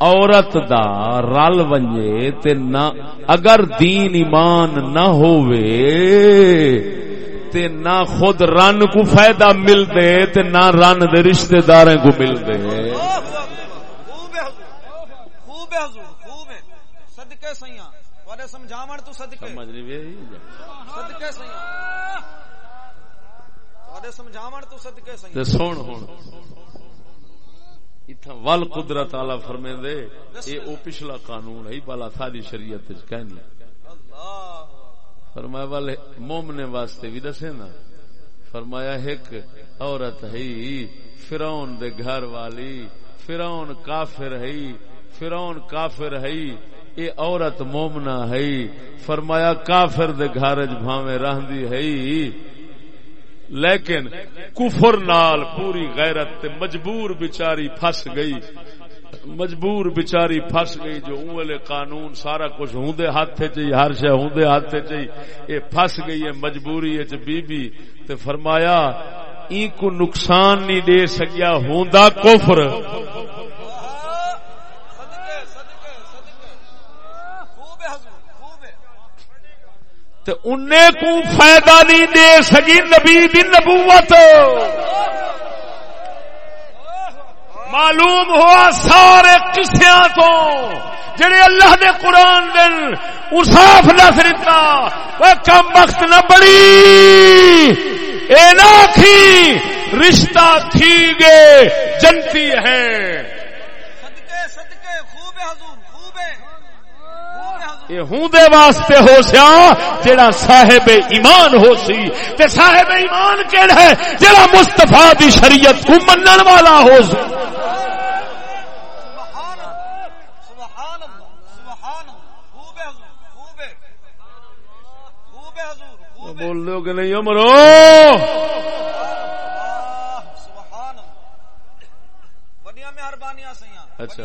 عورت دا رل ونجے تے نہ اگر دین ایمان نہ ہووے تے نہ خود رن کو فائدہ مل دے تے نہ رن دے رشتہ دار کو مل دے خوب ہے حضور خوب ہے حضور خوب ہے صدقے سیاں۔ تواڈے سمجھاون تو صدقے۔ سمجھ نہیں وی؟ صدقے سیاں۔ تواڈے سمجھاون تو صدقے سیاں۔ تے سن ہن۔ اتھا ول قدرت فرمیندے اے او پچھلا قانون ہے بالا ساری شریعت وچ کہنی۔ اللہ۔ فرمایا والے مومنے واسطے بھی دسے نا؟ فرمایا، ایک عورت ہے فرعون دے گھر والی، فرعون کافر ہے فرعون کافر ہے اے عورت مومنا ہے فرمایا، کافر دے گھر وچ بھاویں رہندی ہے لیکن کفر نال پوری غیرت تے مجبور بیچاری پھس گئی۔ مجبور بیچاری پھس گئی جو اولے قانون سارا کچھ ہوندے ہاتھ چی ہر شے ہوندے ہاتھ چی اے پھس گئی ہے مجبوری ہے بی بی تے فرمایا این کو نقصان نہیں دے سکیا، ہوندا کفر. تے انہیں کو فائدہ نہیں دے سکی نبی دی نبوت۔ معلوم ہوا سارے قصیاں تو جڑے اللہ نے قرآن دن اصاف دس دیتا وہ کم وقت نہ بڑی۔ اے نہ تھی رشتہ تھی گے جنتی ہے۔ صدقے صدقے، خوب حضور خوب ہے خوب ہے حضور یہ ہوں دے واسطے ہو سیا جڑا صاحب ایمان ہو سی تے صاحب ایمان کیڑا ہے جڑا مستفا دی شریعت کو منن والا ہو سی۔ بول دو کہ نہیں امرو اچھا۔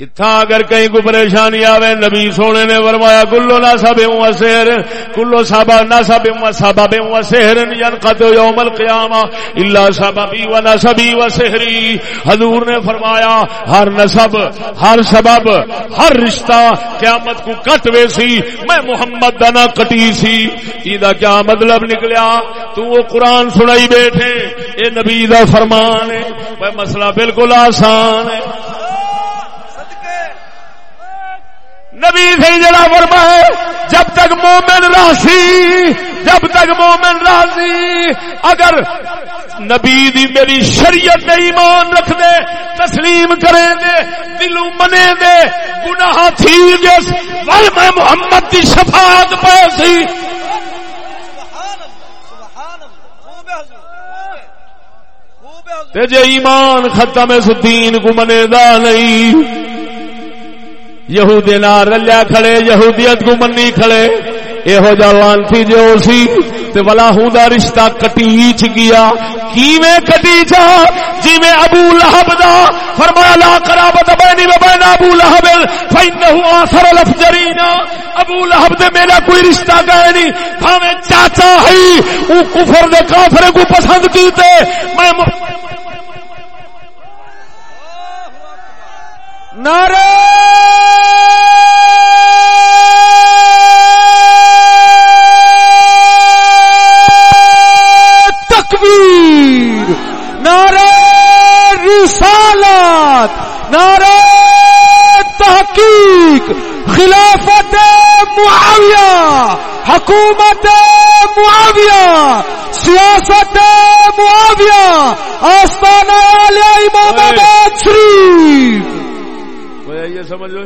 وڈیاں اتھا اگر کہیں کو پریشانی آوے، نبی سونے نے فرمایا، کلو نہ سب و سحر، کلو سابا نہ سب و سبب و سحر ینقض یوم القیامہ، الا سببی و نسبی و سحری۔ حضور نے فرمایا، ہر نسب، ہر سبب، ہر رشتہ قیامت کو کٹ وے سی، میں محمد دا نہ کٹی سی۔ ایدا کیا مطلب نکلیا؟ تو وہ قرآن سنائی بیٹھے۔ اے نبی دا فرمان ہے وہ مسئلہ بالکل آسان ہے صدقے نبی سے جڑا فرمائے جب تک مومن راضی، جب تک مومن راضی، اگر نبی دی میری شریعت دے ایمان رکھ دے، تسلیم کریں دے دلو منے دے، گناہ تھی جس ول میں محمد دی شفاعت پیسی سبحان تے جے ایمان ختم اس دین کو منے دا نہیں یہودی نال رلیا کھڑے، یہودیت کو منی کھڑے۔ یہو جا لانتی جو سی، تے ولا ہوں دا رشتہ کٹیچ گیا۔ کیویں کٹیچا جی میں ابو لہب دا؟ فرمایا، لا قرابت بینی و بین ابو لہب فینہو آثر الافجرین ابو لہب دے میرا کوئی رشتہ گئے نہیں۔ ہمیں چاچا ہے او کفر دے کافر کو پسند کیتے۔ میں نعرہ تکبیر نعرہ رسالت نعرہ تحقیق خلافت معاویہ حکومت معاویہ سیاست معاویہ آستانہ علیہ امام آباد شریف۔ یہ سمجھ لو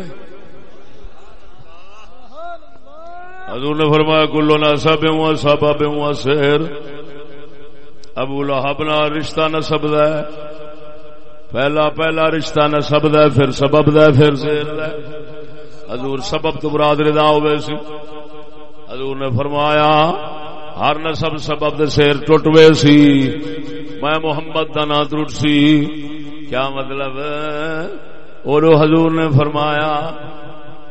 حضور نے فرمایا، کلو نہ سب ہوا سب اب ہوا شہر ابو لہب نہ رشتہ نہ سب ہے۔ پہلا پہلا رشتہ نہ سب ہے، پھر سبب ہے، پھر شہر ہے۔ حضور سبب تو مراد رضا ہوئے سی۔ حضور نے فرمایا، ہر نسب سبب دے شیر ٹوٹ وے سی۔ میں محمد دا نا ٹوٹ سی۔ کیا مطلب اور حضور نے فرمایا،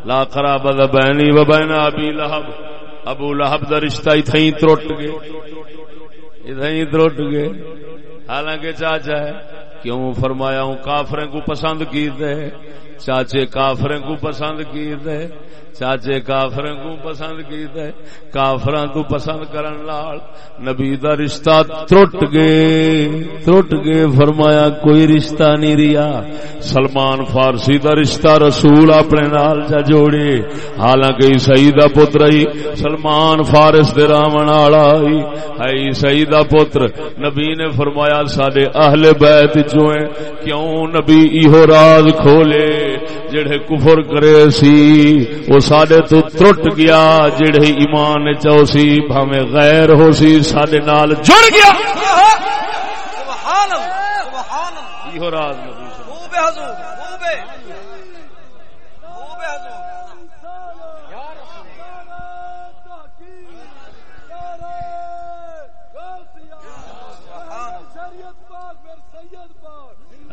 لا قرابت بینی و بین ابی لہب ابو لہب دا رشتہ اتھیں ترٹ گئے۔ اتھیں ترٹ گئے۔ حالانکہ چاچا ہے، کیوں فرمایا ہوں، کافریں کو پسند کیتے چاچے کافر کو پسند کیتے چاچے کافر کو پسند کیتے کافراں تو پسند کرن لال نبی دا رشتہ ٹوٹ گئے ٹوٹ گئے، فرمایا کوئی رشتہ نہیں ریا۔ سلمان فارسی دا رشتہ رسول اپنے نال جا جوڑے، حالانکہ عیسائی دا پتر ہی سلمان فارس دے رامن والا ہی ہے عیسائی دا پتر، نبی نے فرمایا سارے اہل بیت جو ہیں، کیوں نبی ایہو راز کھولے؟ جڑے کفر کرے سی وہ سڈے تو ترٹ گیا جڑے ایمان چو سی بھاوے غیر ہو سی سڈے نال جڑ گیا۔ سبحان اللہ سبحان اللہ ایہو راز نبی خوب ہے حضور خوب ہے خوب ہے حضور یا رسول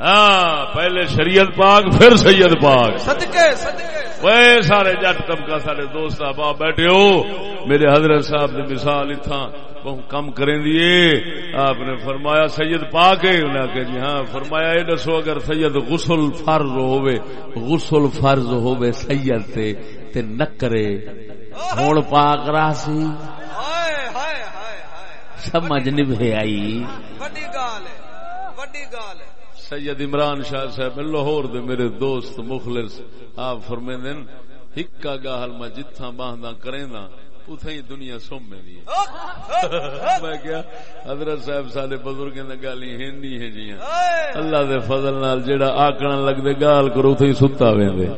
ہاں پہلے شریعت پاک پھر سید پاک۔ صدقے صدقے۔ وہ سارے جٹ طبقہ سارے دوست آپ بیٹھے ہو۔ میرے حضرت صاحب نے مثال اتھا بہت کم کریں دیے آپ نے فرمایا سید پاک ہے۔ انہیں کہ جی ہاں فرمایا یہ دسو اگر سید غسل فرض ہوئے غسل فرض ہوئے سید تے تے نہ کرے۔ ہون پاک راسی ہائے ہائے ہائے ہائے۔ سمجھ نہیں آئی۔ وڈی گال ہے وڈی گال ہے۔ سید عمران شاہ صاحب، لاہور دے میرے دوست مخلص، آپ فرمیندے ہکا گاہل میں جتھاں باہداں کریں دا ہی دنیا سوم میں دی میں کیا حضرت صاحب سارے بزرگیں دا گالی ہیں نہیں ہیں جی۔ اللہ دے فضل نال جیڑا آکڑا لگ دے گال کرو اتھا ہی ستا ویندے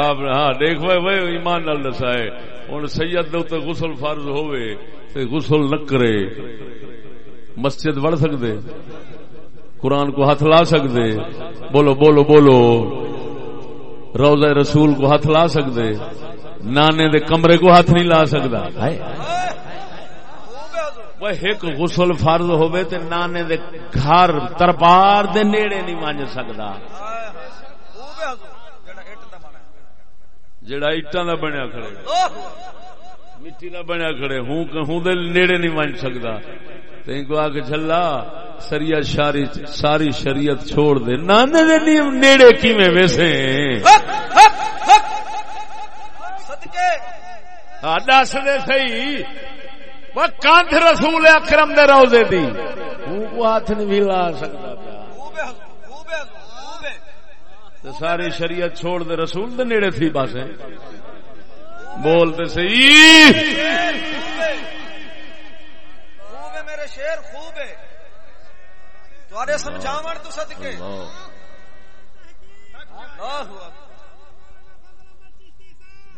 آپ نے ہاں دیکھ وہ ایمان نال دسائے ہن سید دے تے غسل فرض ہوئے تے غسل نہ کرے۔ مسجد وڑ سکدے قرآن کو ہاتھ لا سکدے بولو بولو بولو۔ روزہ رسول کو ہاتھ لا سکدے نانے دے کمرے کو ہاتھ نہیں لا وہ ایک غسل فرض ہوئے تے نانے دے گھر ترپار دے نیڑے نہیں ہے حضور جڑا اٹاں دا بنیا کھڑے مٹی نہ بنیا کھڑے ہوں دے نیڑے نہیں بن سکتا تین کو آگے چلا سریا شاری ساری شریعت چھوڑ دے۔ نانے دے نیم نیڑے کیویں ویسے؟ صدقے! ہاں دس دے صحیح وہ رسول اکرم دے روزے دی۔ ہاتھ نہیں بھی لا سکتا پیا۔ ساری شریعت چھوڑ دے رسول دے نیڑے تھی بس بولتے صحیح خوب شیر خوب ہے تھوڑے سمجھاون تو صدقے۔ اللہ اکبر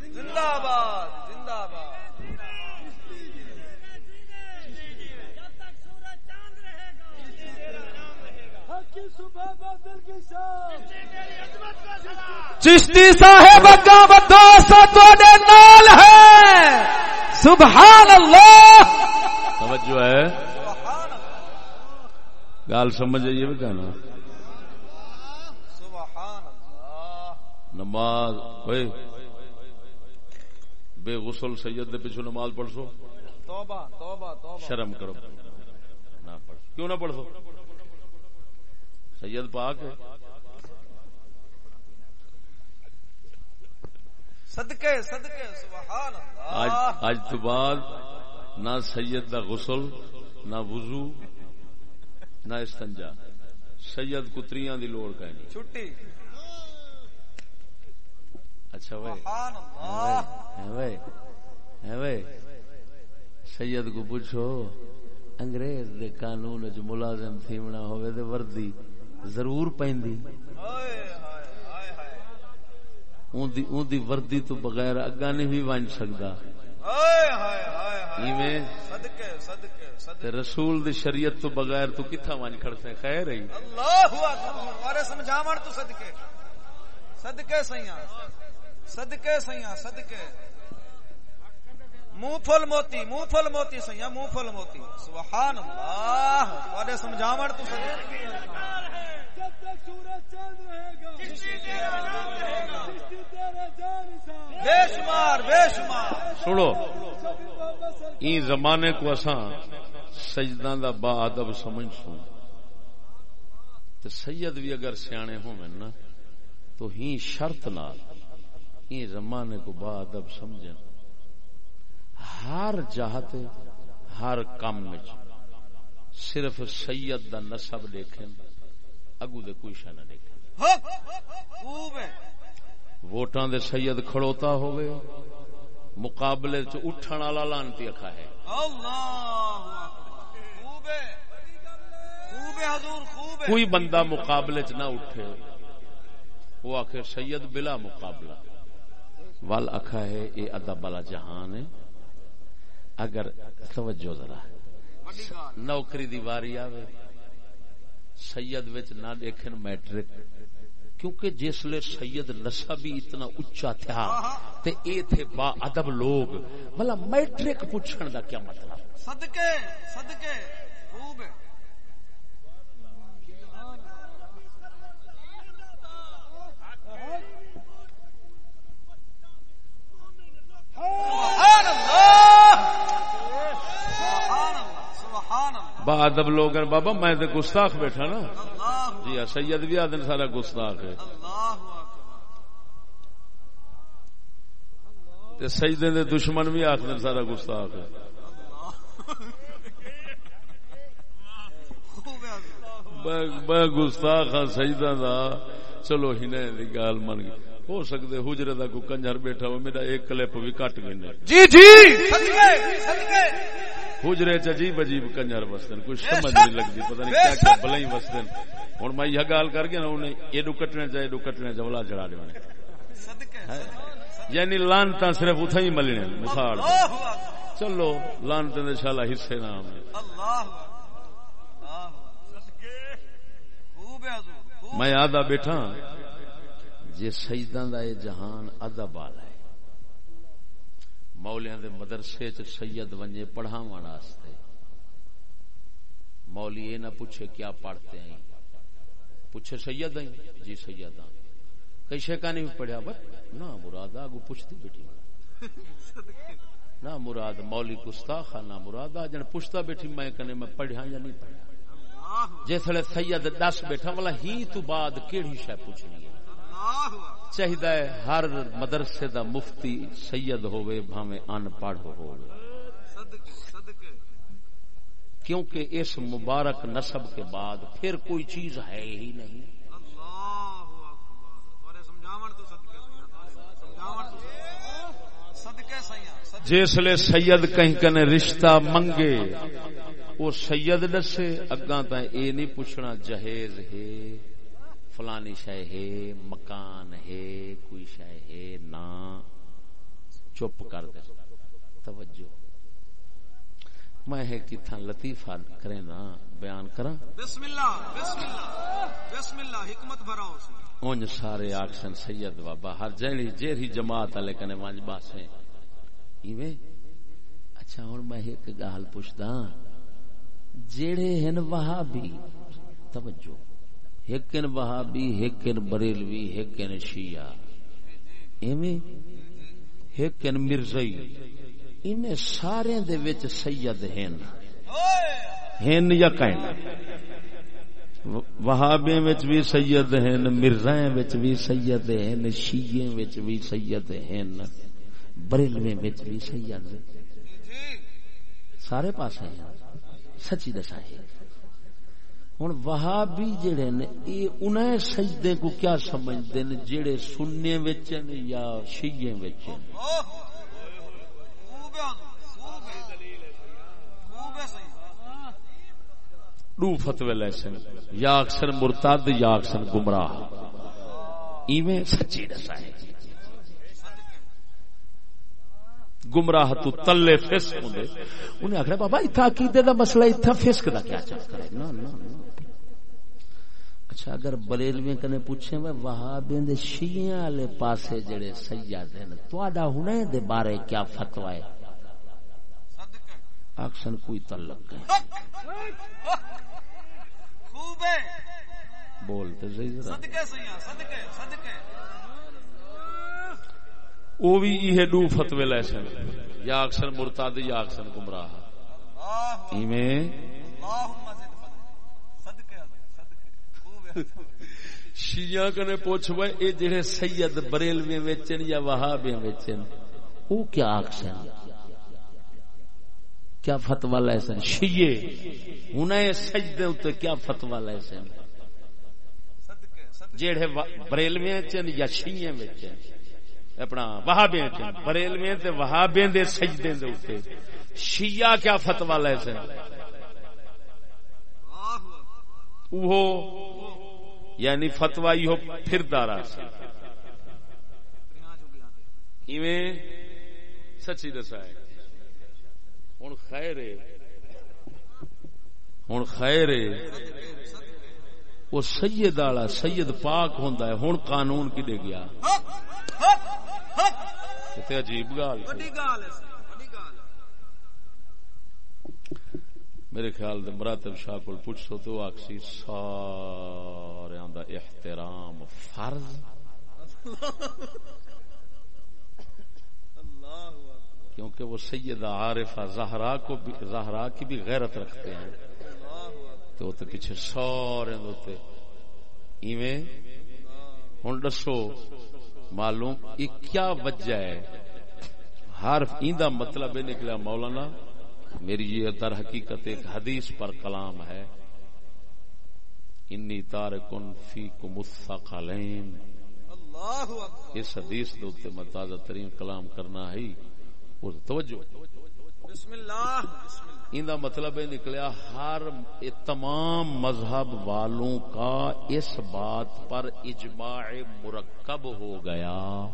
زندہ باد زندہ باد چشتی صاحب تھوڑے نال ہے۔ سبحان اللہ۔ توجہ ہے۔ گال سمجھ آئیے بھی کہنا نماز بے غسل سید دے پیچھے نماز پڑھ سو توبہ توبہ توبہ شرم کرو۔ نہ پڑھ۔ کیوں نہ پڑھ سو سید پاک صدقے صدقے سبحان آج اللہ آج تو بعد نہ سید دا غسل نہ وضو نہ استنجا سید کتریاں دی لوڑ کا نہیں چھٹی۔ اچھا اللہ سید کو پوچھو انگریز دے قانون چ ملازم تھیونا ہوئے تے وردی ضرور پیندی اون دی اون دی وردی تو بغیر اگا نہیں بھی ون سکدا ہائے ہائے۔ تے رسول دی شریعت تو بغیر تو کتھا ون کھڑتے خیر ہے۔ اللہ اکبر اور سمجھاون تو صدقے۔ صدقے سیاں صدقے سیاں صدقے۔ منہ پھل موتی، منہ پھل موتی سیاں، منہ پھل موتی۔ سبحان اللہ اور سمجھاون تو بے شمار بے شمار۔ سنو این زمانے کو اساں سجدہ دا با ادب سمجھ سو تو سید بھی اگر سیانے ہوں نا، تو ہی شرط نال ہی زمانے کو با ادب سمجھن ہر جہت ہر کام صرف سید دا نسب دیکھیں، اگو دے کوئی شہ نہ دیکھیں۔ ووٹاں دے سید کھڑوتا ہوئے مقابلے چ اٹھن والا لانتی اکھا ہے۔ کوئی بندہ مقابلے چ نہ اٹھے، وہ آخر سید بلا مقابلہ۔ ول اکھا ہے یہ ادب والا جہان ہے۔ اگر توجہ ذرا، نوکری دی واری آوے، سید وچ نہ دیکھن میٹرک، کیونکہ جس لیے سید نسبی اتنا اچا تھا، تے اے تھے با ادب لوگ۔ بلا میٹرک پوچھن دا کیا مطلب؟ صدقے صدقے، خوب ہے۔ با ادب لوگ بابا میں تو گستاخ بیٹھا نا۔ جی ہاں سید بھی آدھے سارا گستاخ ہے۔ سجدے دے دشمن بھی آخر سارا گستاخ ہے۔ میں گستاخ ہاں سجدہ دا۔ چلو ہی گال من گئی۔ ہو سکتے حجرے دا کو کنجر بیٹھا ہو میرا ایک کلپ بھی کٹ گئے جی جی! حجرے چیب عجیب کنجر وسدن کچھ سمجھ نہیں لگتی پتہ نہیں کیا کیا بلائی وسدن۔ ہوں میں یہ گال کر کے نا انہیں ایڈو کٹنے چاہے ایڈو کٹنے چولا چڑھا دے یعنی لانتا صرف اتھا ہی ملنے مثال۔ چلو لانتے دے شالا حصے نام میں آدھا بیٹھا جی سجدہ دا یہ جہان ادب والا ہے۔ مولیاں دے مدرسے چ سید ونجے پڑھاون واسطے۔ مولی یہ نہ پوچھے کیا پڑھتے ہیں۔ پوچھے سید ہیں؟ جی سید ہاں۔ کئی شیکا نہیں پڑھیا بس نہ مراد آگو پوچھتی بیٹھی۔ نہ مراد مولی گستاخ نہ مراد آ جن پوچھتا بیٹھی، میں کنے میں پڑھیا یا نہیں پڑھیا۔ جس سید دس بیٹھا، والا ہی تو بعد کیڑی شے پوچھنی ہے؟ چاہیے ہر مدرسے دا مفتی سید ہوئے بھاوے ان پڑھ ہو کیونکہ اس مبارک نسب کے بعد پھر کوئی چیز ہے ہی نہیں۔ جسل سید کہیں کنے رشتہ منگے، وہ سید دسے، اگاں تا اے نہیں پوچھنا جہیز ہے۔ فلانی شہ ہے مکان ہے کوئی شہ ہے نہ چپ کر دے۔ توجہ۔ میں ہے کتنا لطیفہ کریں نا بیان کرا بسم اللہ بسم اللہ بسم اللہ حکمت بھراؤ اونج سارے آکشن سید بابا ہر جیڑی جیری جماعت والے کنے وانج باسے۔ ایویں؟ اچھا ہن میں ایک گال پوچھدا جیڑے ہن وہابی توجہ۔ ہکن وہابی ہکن بریلوی ہکن شیعہ۔ ایویں ہکن مرزئی ان سارے دے وچ سید ہن ہن یا کہیں وہابے وچ بھی سید ہن مرزائیں وچ بھی سید ہن شیعیں وچ بھی سید ہن بریلوے وچ بھی سید سارے پاس ہیں۔ سچی دسا ہے ہوں وہابی جڑے نے، یہ انہیں سجدے کو کیا سمجھتے ہیں؟ جڑے سننے وچن یا شیئے وچن دو فتوے لیسن یا اکثر مرتد یا اکثر گمراہ۔ ایویں سچی دسا ہے گمراہ تو تلے فسق ہوں انہیں آخر بابا اتنا عقیدے دا مسئلہ اتنا فسق دا کیا چکر ہے؟ نا نا اچھا اگر بریلوی کنے پوچھے میں وہابیں دے شیعہ والے پاسے جڑے سید ہیں تواڈا ہنے دے بارے کیا فتوی ہے؟ اکثر کوئی تعلق ہے خوب ہے بولتے صحیح ذرا۔ صدقے سیاں صدقے صدقے۔ وہ بھی یہ ڈو فتوے لے سن۔ یا اکثر مرتاد یا اکثر گمراہ۔ شیعہ کنے پوچھ وے اے جڑے سید بریلوی وچن یا وہابی وچن او کیا آکسن کیا فتوا لے سن؟ شیعے انہیں سجدے اتنے کیا فتوا لے سن؟ جیڑے بریلوی چن یا شیعے وچن اپنا وہابی چن بریلوی تے وہابی دے، سجدے دے اتنے شیعہ کیا فتوا لے سن؟ وہ یعنی فتوا یہ پھر دارا سچی دسا ہے۔ ہوں خیر ہوں خیر وہ سید والا سید پاک ہوں ہوں قانون کی دے گیا عجیب گال میرے خیال دے مراتب شاہ کو پوچھو تو آخسی سارے دا احترام فرض؟ کیونکہ وہ سید عارفہ زہرا کو زہرا کی بھی غیرت رکھتے ہیں۔ تو تو پیچھے سارے دوتے ایویں؟ ہن دسو معلوم یہ کیا وجہ ہے؟ حرف ایندا مطلب یہ نکلا مولانا میری یہ در حقیقت ایک حدیث پر کلام ہے۔ انی تارکن فی کمثقلین اس حدیث دے میں تازہ ترین کلام کرنا ہے۔ اور توجہ۔ بسم اللہ ان مطلب نکلیا ہر تمام مذہب والوں کا اس بات پر اجماع مرکب ہو گیا۔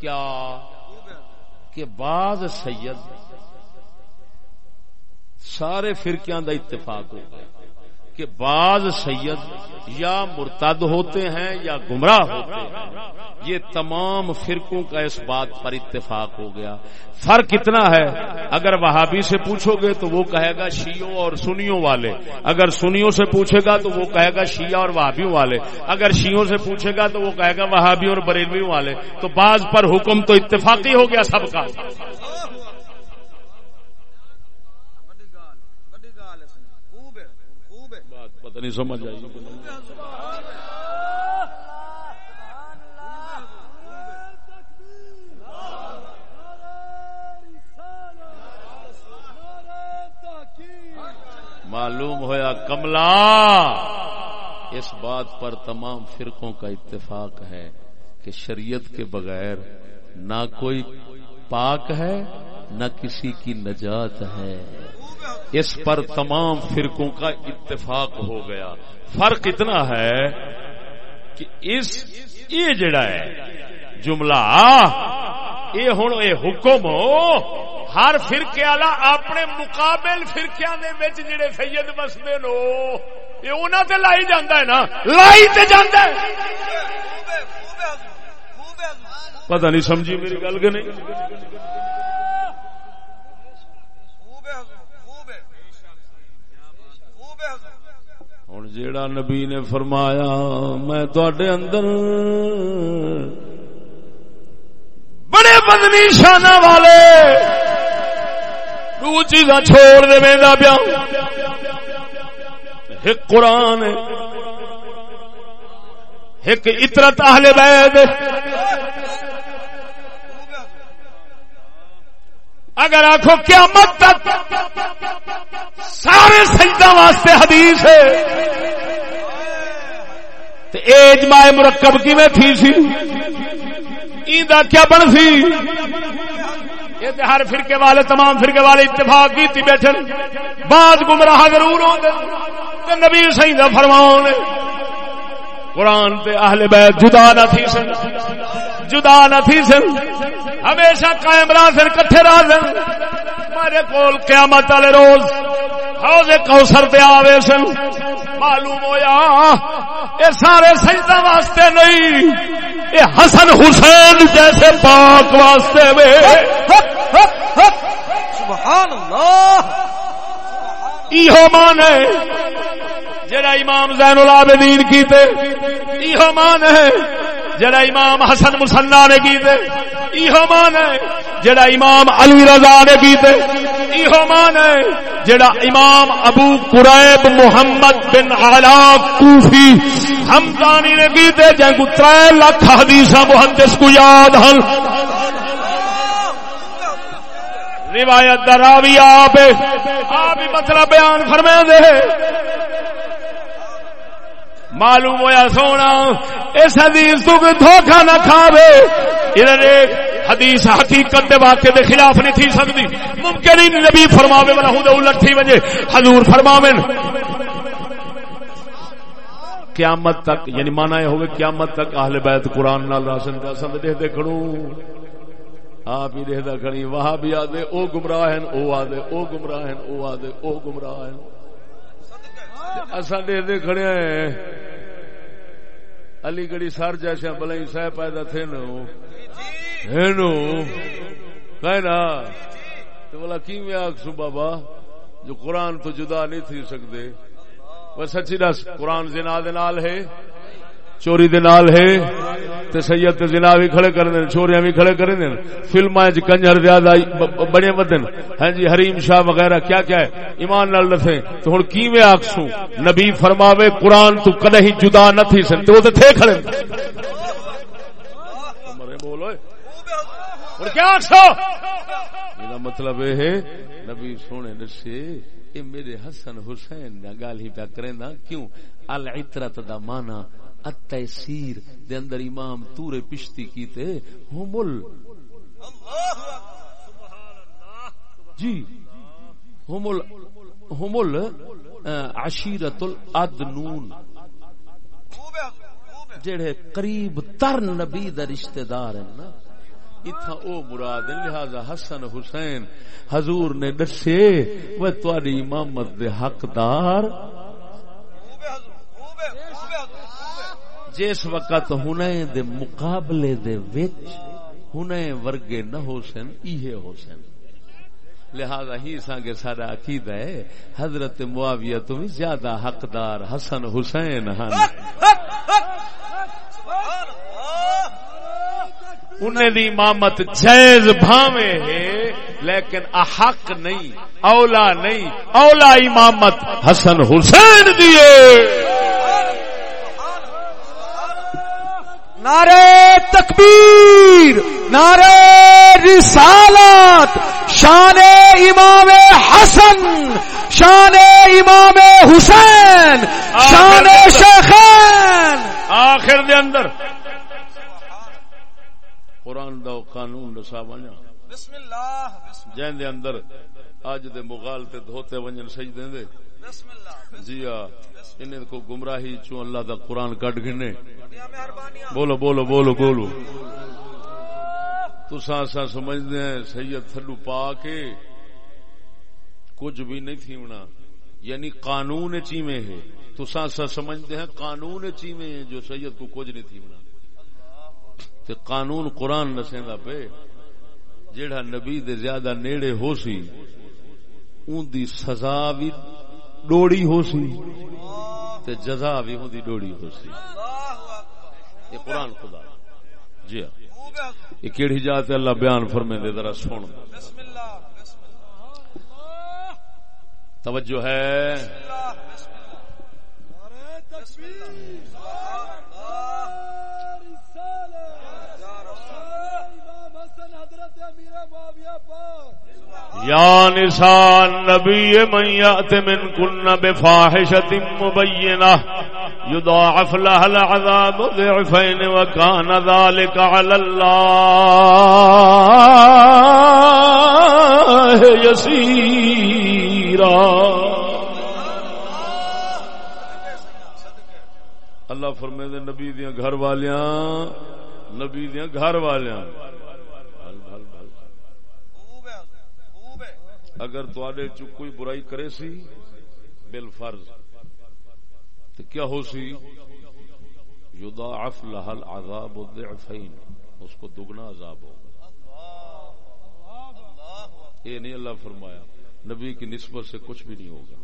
کیا؟ کہ بعض سید سارے فرقیاں دا اتفاق ہو گیا۔ کہ بعض سید یا مرتد ہوتے ہیں یا گمراہ ہوتے ہیں۔ یہ تمام فرقوں کا اس بات پر اتفاق ہو گیا۔ فرق کتنا ہے، اگر وہابی سے پوچھو گے تو وہ کہے گا شیعوں اور سنیوں والے۔ اگر سنیوں سے پوچھے گا تو وہ کہے گا شیعہ اور وہابیوں والے۔ اگر شیعوں سے پوچھے گا تو وہ کہے گا وہابی اور بریلویوں والے۔ تو بعض پر حکم تو اتفاقی ہو گیا سب کا۔ پتہ نہیں سمجھ آئی۔ معلوم ہویا کملا اس بات پر تمام فرقوں کا اتفاق ہے کہ شریعت کے بغیر نہ کوئی پاک ہے، نہ کسی کی نجات ہے۔ اس پر تمام فرقوں کا اتفاق ہو گیا۔ فرق اتنا ہے کہ اس، یہ جڑا ہے، جملہ، یہ ہوں یہ حکم، ہر فرقے والا اپنے مقابل فرقیا جڑے سید بستے نو، یہ انہوں تے لائی جانا ہے نا۔ لائی تے جانا ہے۔ پتہ نہیں سمجھی میری گل کہ نہیں؟ ہوں جیڑا نبی نے فرمایا، میں تڈے اندر بڑے بدنی شانہ والے دو چیزاں چھوڑ دے میرا پیا۔ ایک قرآن ایک اطرت اہل بیت۔ اگر آخو قیامت تک سارے سجدہ واسطے حدیث ہے تو اجماع مرکب کی میں تھی سی؟ ایندا کیا بن سی؟ یہ ہر فرقے والے، تمام فرقے والے اتفاق کی بیٹھے بعض گمراہ ضرور ہوں نبی سی دا فرمان قرآن تے اہل بیت جدا نہ تھی سن، جدا نہ تھی سن۔ ہمیشہ قائم رہا سن کٹھے رہا سن ہمارے کول قیامت والے روز حوض کوثر پہ آوے سن۔ معلوم ہویا، اے سارے سجدہ واسطے نہیں، اے حسن حسین جیسے پاک واسطے میں۔ سبحان اللہ۔ ایہو مان ہے، جڑا امام زین العابدین کیتے، ایہو مان ہے، جڑا امام حسن مسنا نے کیتے۔ ایہو مان ہے، جڑا امام علی رضا نے کیتے ایہو مان ہے، جڑا امام ابو قریب محمد بن علا کوفی ہمدانی نے کیتے جن کو ترے لاکھ حدیثاں محدث کو یاد ہن۔ روایت دراوی آپ آپ ہی مطلب بیان فرما دے۔ معلوم ہویا سونا، اس حدیث تو دھوکھا نہ کھاوے۔ ادھر ایک حدیث حقیقت دے واقعے دے خلاف نہیں تھی سکتی۔ ممکن ہی نبی فرماوے والا ہوں الٹ تھی وجے حضور فرماوے۔ قیامت تک یعنی مانا یہ ہوگا قیامت تک اہل بیت قرآن نال راشن کا سند دے دے کھڑوں آپ ہی دیکھتا کھڑی۔ وہاں بھی آدھے، او گمراہ ہیں، او آدھے، او گمراہ ہیں، او آدھے، او گمراہ ہیں۔ اصا دیکھتے کھڑے ہیں۔ علی گڑھی سر جیسے بلائی سہ پیدا تھے نو۔ تو بولا کی میں آخ بابا، جو قرآن تو جدا نہیں تھی سکتے؟ وہ سچی دس، قرآن زنا دال ہے، چوری دے نال ہے، تے سید تے زنا بھی کھڑے کر دین چوریاں بھی کھڑے کر دین فلماں وچ کنجر زیادہ بڑے ودن ہاں جی حریم شاہ وغیرہ، کیا کیا ہے؟ ایمان نال دسے تو ہن کیویں آکھسوں نبی فرماوے، قرآن تو کدے ہی جدا نہ تھی سن تے او تے تھے کھڑے۔ مرے بولو اور کیا آکھسو میرا مطلب اے ہے، نبی سونے دسے اے میرے حسن حسین دا گل ہی پیا کریندا کیوں؟ العطرت دا معنی التیسیر دے اندر امام تورے پشتی کیتے ہمل جی ہمل ہمل عشیرت الادنون جڑے قریب تر نبی دا رشتہ دار ہیں نا اتھا او مراد لہذا حسن حسین حضور نے دسے، وہ تاری امامت دے حقدار۔ جس وقت ہنے دے مقابلے دے وچ ہنے ورگے نہ ہو سن ایہے ہو سن لہذا ہی سانگے سارا عقیدہ ہے، حضرت معاویہ تو بھی زیادہ حقدار حسن حسین ہن۔ انہیں دی امامت جائز بھاوے ہے لیکن احق نہیں اولا نہیں اولا امامت حسن حسین دیے نعرے تکبیر نعرے رسالت شان امام حسن شان امام حسین شان شیخین۔ آخر دے اندر۔ قرآن دا قانون دسا ونجا بسم اللہ جن دے اندر اج دے مغال تے دھوتے ونجن سجدے دے۔ بسم اللہ جی ہاں انہیں کو گمراہی چوں اللہ دا قرآن کٹ گھنے۔ بولو بولو بولو بولو۔ تو سا سمجھتے ہیں سید تھلو پا کے کچھ بھی نہیں تھی ہونا۔ یعنی قانون چیمے ہے تو سا سا سمجھتے ہیں قانون چیمے ہیں جو سید کو کچھ نہیں تھی ہونا۔ تے قانون قرآن نسیندا پہ جیڑا نبی دے زیادہ نیڑے ہو سی، اون دی سزا بھی ڈوڑی ہو سی، تے جزا بھی ہوں دی ڈوڑی ہو سی۔ یہ قرآن خدا۔ جی ہاں۔ یہ کیڑی جات اللہ بیان فرمے دے، ذرا سن۔ توجہ ہے۔ یا نساء النبی من یأت من کن بفاحشت مبینہ، یضاعف لها العذاب ضعفین وکان ذالک علی اللہ یسیرا۔ اللہ فرمے دے نبی دیاں گھر والیاں، نبی دیاں گھر والیاں۔ اگر تھوڑے چ کوئی برائی کرے سی بل فرض تو کیا ہو سی؟ یضاعف لها العذاب الضعفین۔ اس کو دگنا عذاب ہوگا۔ یہ نہیں اللہ فرمایا نبی کی نسبت سے کچھ بھی نہیں ہوگا۔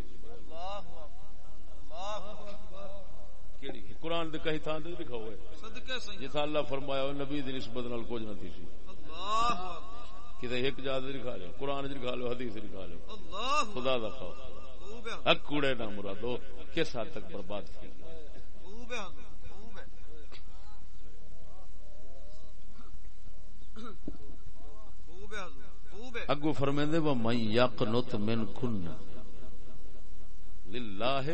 قرآن دے کہیں تھان دے لکھا ہوا ہے جتھا اللہ فرمایا نبی دی نسبت نال کچھ نہ تھی سی۔ کتنے ایک جات لکھا لو قرآن لکھا لو حدیث لکھا لو۔ خدا دا خوف۔ کوڑے نہ مرادو کس حد تک برباد کی اگو فرمیندے وہ من یقنت من کن للہ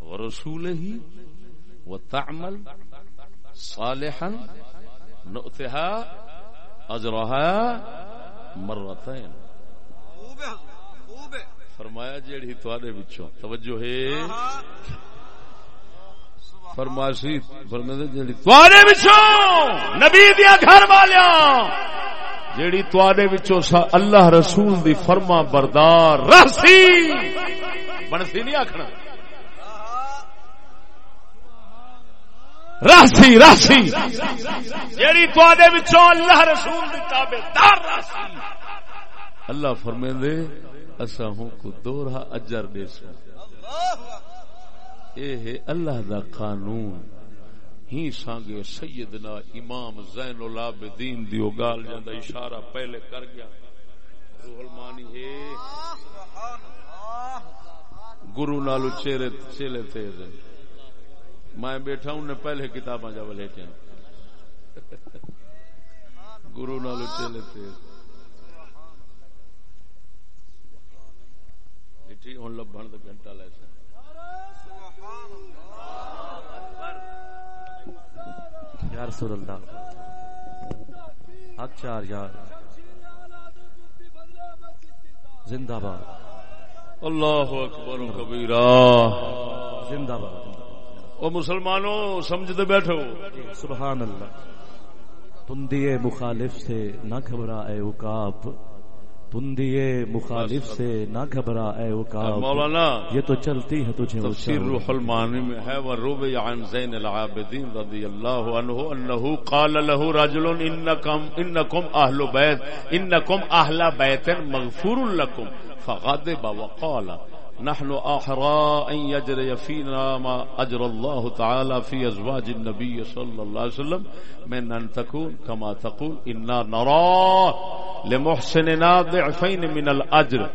ورسولہ وتعمل صالحا نؤتها اجرها مرتين فرمایا جیڑی تواڈے وچوں، توجہ ہے۔ فرماسی فرمایا جیڑی تواڈے وچوں، نبی دیا گھر والیاں۔ جیڑی تواڈے وچوں اللہ رسول دی فرما بردار رہسی۔ بنسی نہیں آکھنا۔ راسی راسی. جیڑی تواڈے وچوں اللہ رسول دی تابعدار راسی. اللہ فرمیندے اسا ہوں کو دورہ اجر دے سو اے ہے اللہ دا قانون۔ ہی سانگے سیدنا امام زین العابدین دیو گال جاندا اشارہ پہلے کر گیا۔ روح المانی ہے۔ گرو نالو چہرے چلے تیز میں بیٹھا ہوں نے پہلے کتاباں جا ولے ٹھن گرو نالو چلے تیز مٹی ہن لبھن دا گھنٹہ لے سن۔ یا رسول اللہ۔ حق چار یار۔ زندہ باد۔ اللہ اکبر کبیرہ۔ زندہ باد۔ او مسلمانوں سمجھتے بیٹھو۔ سبحان اللہ۔ تندیے مخالف سے نہ گھبرا اے وکاپ بندیے مخالف سے نہ گھبرا اے وکاب مولانا یہ تو چلتی ہے تجھے تفسیر روح المانی میں ہے وروی عن زین العابدین رضی اللہ عنہ انه قال له رجل انکم انکم اهل بیت انکم اهل بیت مغفور لكم فغضب وقال نحن احرى ان يجري فينا ما اجر الله تعالى في ازواج النبي صلى الله عليه وسلم من ان تكون كما تقول انا نرى لمحسننا ضعفين من الاجر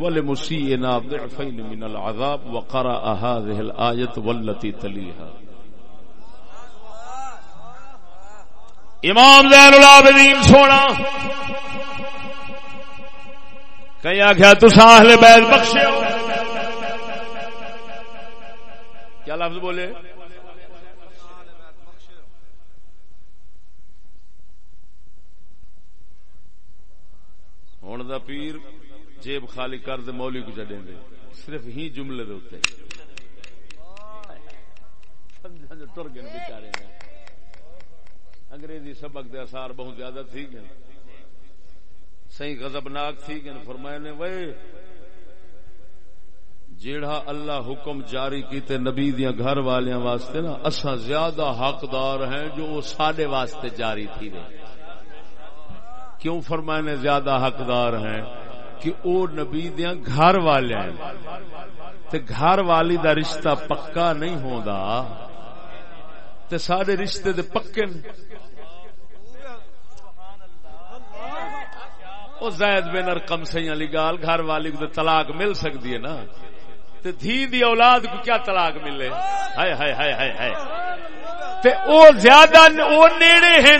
ولمسيئنا ضعفين من العذاب وقرأ هذه الايه والتي تليها. امام زین العابدین سونا. کہیں آخیا تسا اہل بیت بخشے ہو. کیا لفظ بولے؟ ہوں دا پیر جیب خالی کر دے، مولی کو چڈے دے۔ صرف ہی جملے دے اتنے ٹر گئے بچارے انگریزی سبق دے اثار بہت زیادہ تھی گئے۔ صحیح غضبناک تھی گئے۔ فرمائے نے وہ جیڑا اللہ حکم جاری کیتے نبی دیا گھر والیاں واسطے نا اسا زیادہ حقدار ہیں جو وہ ساڈے واسطے جاری تھی رہے کیوں فرمائے نے زیادہ حقدار ہیں؟ کہ او نبی دیا گھر والے ہیں۔ تے گھر والی دا رشتہ پکا نہیں ہوندا۔ تے سارے رشتے دے پکے او زید بن ارقم سے علی گال گھر والی کو طلاق مل سکتی ہے نا۔ تے دھی دی اولاد کو کیا طلاق ملے؟ ہائے ہائے ہائے ہائے ہائے۔ تے او زیادہ او نیڑے ہیں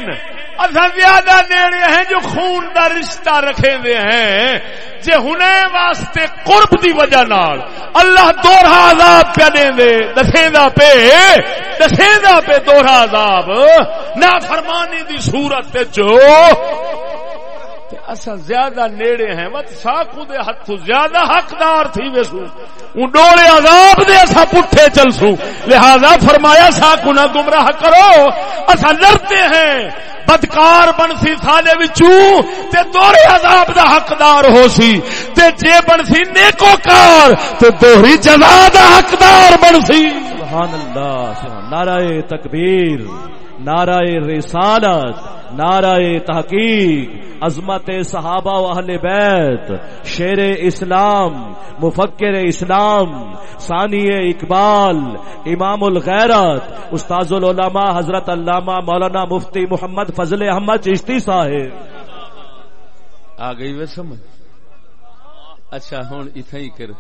اسا زیادہ نیڑے ہیں جو خون دا رشتہ رکھے دے ہیں۔ جے ہنے واسطے قرب دی وجہ نال اللہ دوہرا عذاب پہ دے دے۔ دسیندا پہ دسیندا پہ دوہرا عذاب۔ نا فرمانی دی صورت تے جو اصا زیادہ نیڑے ہیں، مت ساکو دے ہاتھ زیادہ حقدار تھی ویسو۔ ان ڈولے عذاب دے اسا پٹھے چل سو لہذا فرمایا، ساکو نہ گمراہ کرو۔ اسا لڑتے ہیں۔ بدکار بن سی ساڈے وچوں تے دوہرے عذاب دا حقدار ہو سی تے جے بن سی نیکو کار تے دوہری جزا دا حقدار بن سی سبحان اللہ، سبحان نعرہ تکبیر، نعرہ رسالت، نعرہ تحقیق، عظمت صحابہ و اہل بیت شیر اسلام، مفکر اسلام، ثانی اقبال، امام الغیرت، استاذ العلماء حضرت علامہ مولانا مفتی محمد فضل احمد چشتی صاحب۔ آ گئی وے سمجھ؟ اچھا ہوں اتنا ہی کر،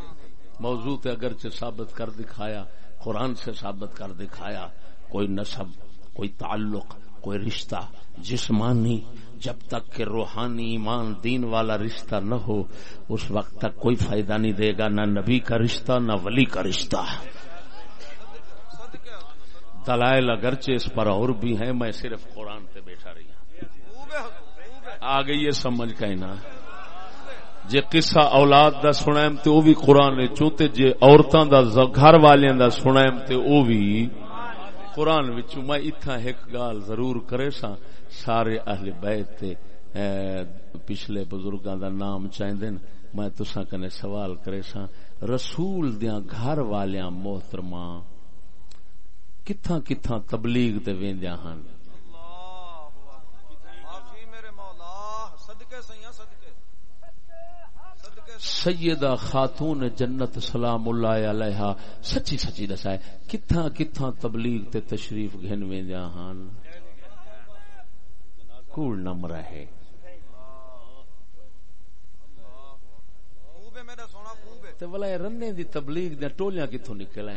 موضوع تے اگرچہ ثابت کر دکھایا۔ قرآن سے ثابت کر دکھایا، کوئی نصب کوئی تعلق، کوئی رشتہ، جسمانی، جب تک کہ روحانی ایمان دین والا رشتہ نہ ہو، اس وقت تک کوئی فائدہ نہیں دے گا، نہ نبی کا رشتہ، نہ ولی کا رشتہ۔ دلائل اگرچہ اس پر اور بھی ہیں، میں صرف قرآن پہ بیٹھا رہی ہوں۔ آ گئی یہ سمجھ کہنا جے قصہ اولاد دا سنائم تے او بھی قرآن چوتے جے عورتاں دا گھر والیاں دا سنائم تے او بھی قرآن وچ میں اتھا ایک گال ضرور کرے سا سارے اہل بیت تے پچھلے بزرگاں دا نام چاہندن میں تساں کنے سوال کرے سا رسول دیاں گھر والیاں محترماں، کتھاں کتھاں تبلیغ تے ویندیاں ہن؟ سیدہ خاتون جنت سلام اللہ علیہ سچی سچی دسائے کتھا کتھا تبلیغ تے تشریف گھن میں جہان کوڑ نم رہے تے بلا رنے دی تبلیغ دیا ٹولیاں کتھوں نکل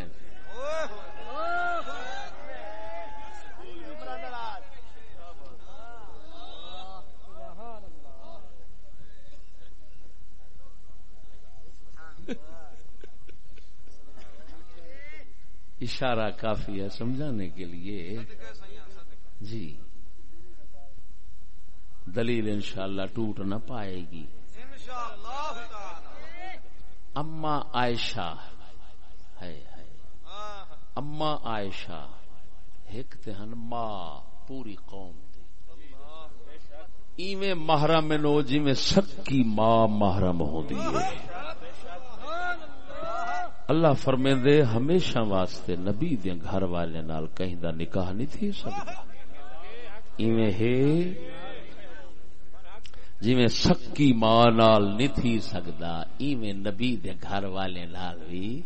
اشارہ کافی ہے سمجھانے کے لیے۔ جی۔ دلیل انشاءاللہ ٹوٹ نہ پائے گی۔ اما عائشہ۔ ہے اما عائشہ۔ ایک تہن ماں پوری قوم ایویں محرم نو جی میں سکی ماں محرم ہو دی اللہ فرمے دے ہمیشہ واسطے نبی دے گھر والے نال کہیں دا نکاح نہیں تھی سکتا۔ ایویں ہے جی میں سکی ماں نال نہیں تھی سکتا، ایویں نبی دے گھر والے نال بھی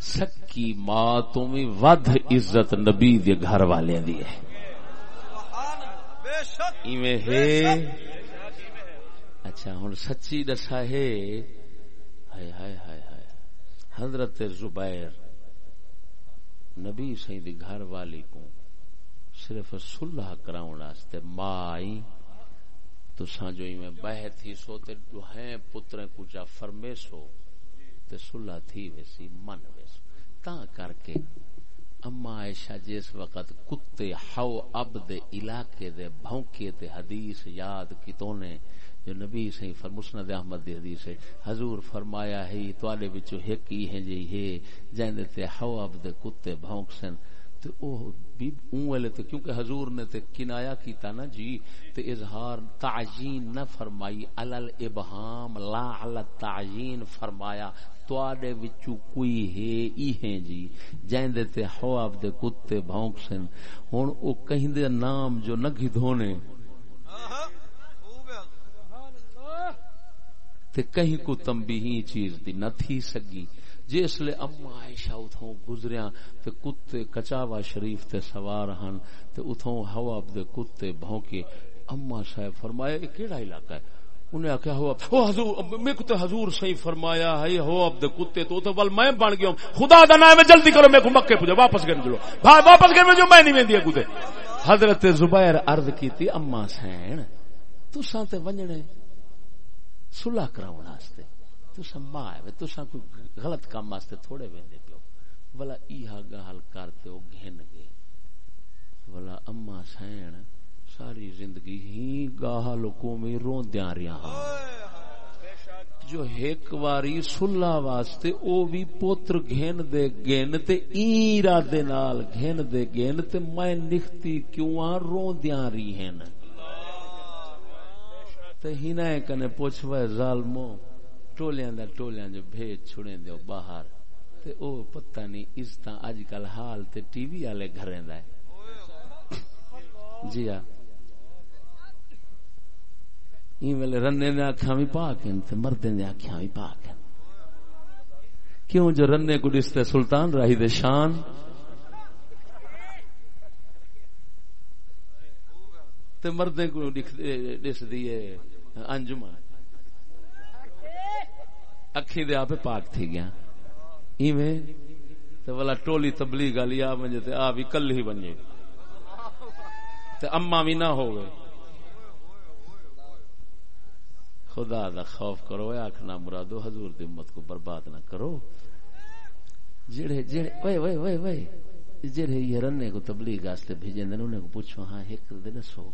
سکی ماں تو بھی ود عزت نبی دے گھر والے دی ہے۔ ایویں ہے۔ اچھا ہوں سچی دسا ہے۔ ہائے ہائے ہائے۔ حضرت زبیر، نبی سی دی گھر والی کو صرف صلح کراؤن واسطے ماں آئی تو سانجو ہی میں بہ تھی سو تے جو ہیں پتر کچا فرمے سو تے صلح تھی ویسی، من ویسو۔ تا کر کے اما عائشہ جس وقت کتے ہو اب دے علاقے دے بھونکے تے حدیث یاد کتوں جو نبی سے مسند احمد دی حدیث ہے، حضور فرمایا ہے تواڈے وچوں ایک ہی ہے جی ہے جیندے تے حواب دے کتے بھونک سن۔ تے او بھی اون والے تے کیونکہ حضور نے تے کنایا کیتا نا جی تے اظہار تعجین نہ فرمائی، علل ابہام، لا علی تعجین فرمایا، تواڈے وچوں کوئی ہے، ای ہے جی۔ جیندے تے حواب دے کتے بھونک سن۔ ہن او کہیں دے نام جو نہ گھدھونے تے کہیں کو تنبیہی چیز دی نہ تھی سگی۔ جس لے اما عائشہ اتھوں گزریاں تے کتے کچاوا شریف تے سوار ہن تے اتھوں ہوا دے کتے بھونکے۔ اما صاحب فرمایا، یہ کیڑا علاقہ ہے؟ انہیں آخیا ہوا او حضور میں کتے حضور صحیح فرمایا ہے ہو اب دے کتے تو تو بل میں بن گیا ہوں۔ خدا دا نام ہے، جلدی کرو میں کو مکے پوجا، واپس گئے جو بھائی، واپس گئے جو میں نہیں ویندی کتے۔ حضرت زبیر عرض کیتی اما سین تو سانتے ونجنے سلاح کراؤ واسطے تسا ماں ہے تسا کوئی غلط کام واسطے تھوڑے ویندے پیو۔ بلا ایہا گال کرتے ہو گھن گے بلا اما سین ساری زندگی ہی گاہل کو میں روندیاں رہا جو ایک واری سلا واسطے، او بھی پوتر گھن دے گھن تے ایرا دے نال گھن دے گھن تے، میں نکھتی کیوں آ روندیاں رہی ہیں۔ تے ہینا کنے پوچھوا ظالمو ٹولیاں دا ٹولیاں جو بھیج چھڑیں دیو باہر۔ تے او پتہ نہیں اس تا اج کل حال تے ٹی وی والے گھریں دا ہے۔ جی ہاں۔ این ویلے رنے نے اکھاں بھی پاک ہیں، تے مردے نے اکھاں بھی پاک ہیں۔ کیوں جو رنے کو ڈستے سلطان راہی دے شان؟ تے مردے کو ڈس دیے انجمن۔ اکھی دے آپ پاک تھی گیا۔ ایویں تے والا ٹولی تبلیغ والی آ ونجے تے آ بھی کل ہی بنجے تے اما بھی نہ ہوئے خدا دا خوف کرو آخنا مرادو، حضور دی امت کو برباد نہ کرو۔ جڑے جڑے، وے وے وے وے۔ جڑے یہ رنے کو تبلیغ واسطے بھیجے نے انہیں کو پوچھو ہاں ایک دے دسو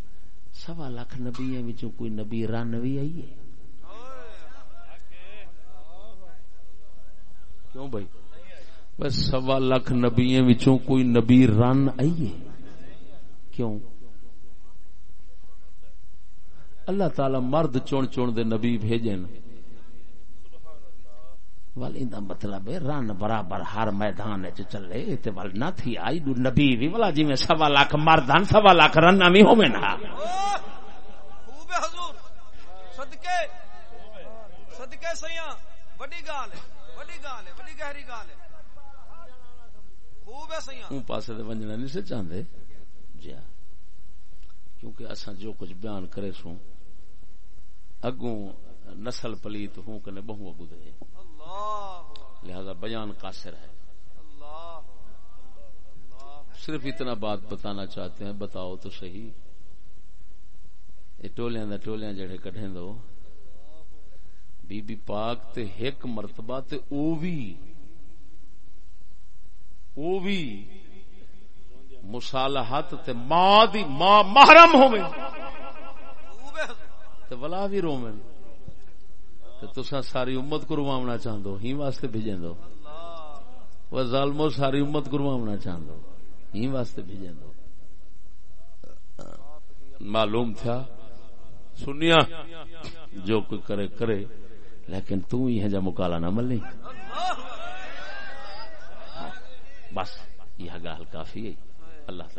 سوا لاکھ نبی وچوں کوئی نبی رن بھی آئی ہے؟ کیوں بھائی؟ بس سوا لاکھ نبی وچوں کوئی نبی رن آئی ہے؟ کیوں؟ اللہ تعالی مرد چون چون دے نبی بھیجن ول اندا مطلب ہے رن برابر ہر میدان وچ چلے تے ول نہ تھی آئی دو نبی وی ولا جی میں سوا لاکھ مردان سوا لاکھ رن وی ہوویں نا خوب حضور۔ صدقے۔ صدقے سیاں۔ بڑی گال ہے۔ بڑی گال ہے۔ بڑی گہری گال ہے۔ خوب ہے سیاں۔ اون پاسے تے ونجنا نہیں سے چاہندے؟ جی ہاں۔ کیونکہ اساں جو کچھ بیان کرے سوں اگوں نسل پلیت ہوں کنے بہو اگو دے۔ اللہ لہذا بیان قاصر ہے۔ صرف اتنا بات بتانا چاہتے ہیں، بتاؤ تو صحیح۔ یہ ٹولیاں دا ٹولیاں جڑے کڈھیں دو۔ بی بی پاک تے ایک مرتبہ تے او وی او وی مصالحت تے ماں دی ماں محرم ہوویں تے ولا بھی رومن تے تساں ساری امت کو رواونا چاہندو، ہی واسطے بھیجیں دو وہ ظالمو ساری امت کو رواونا چاہندو۔ ہی واسطے بھیجیں دو معلوم تھا، سنیا، جو کوئی کرے کرے، لیکن تو ہی ہے جا مکالا نہ ملنی۔ بس، یہ گال کافی ہے۔ اللہ تعالی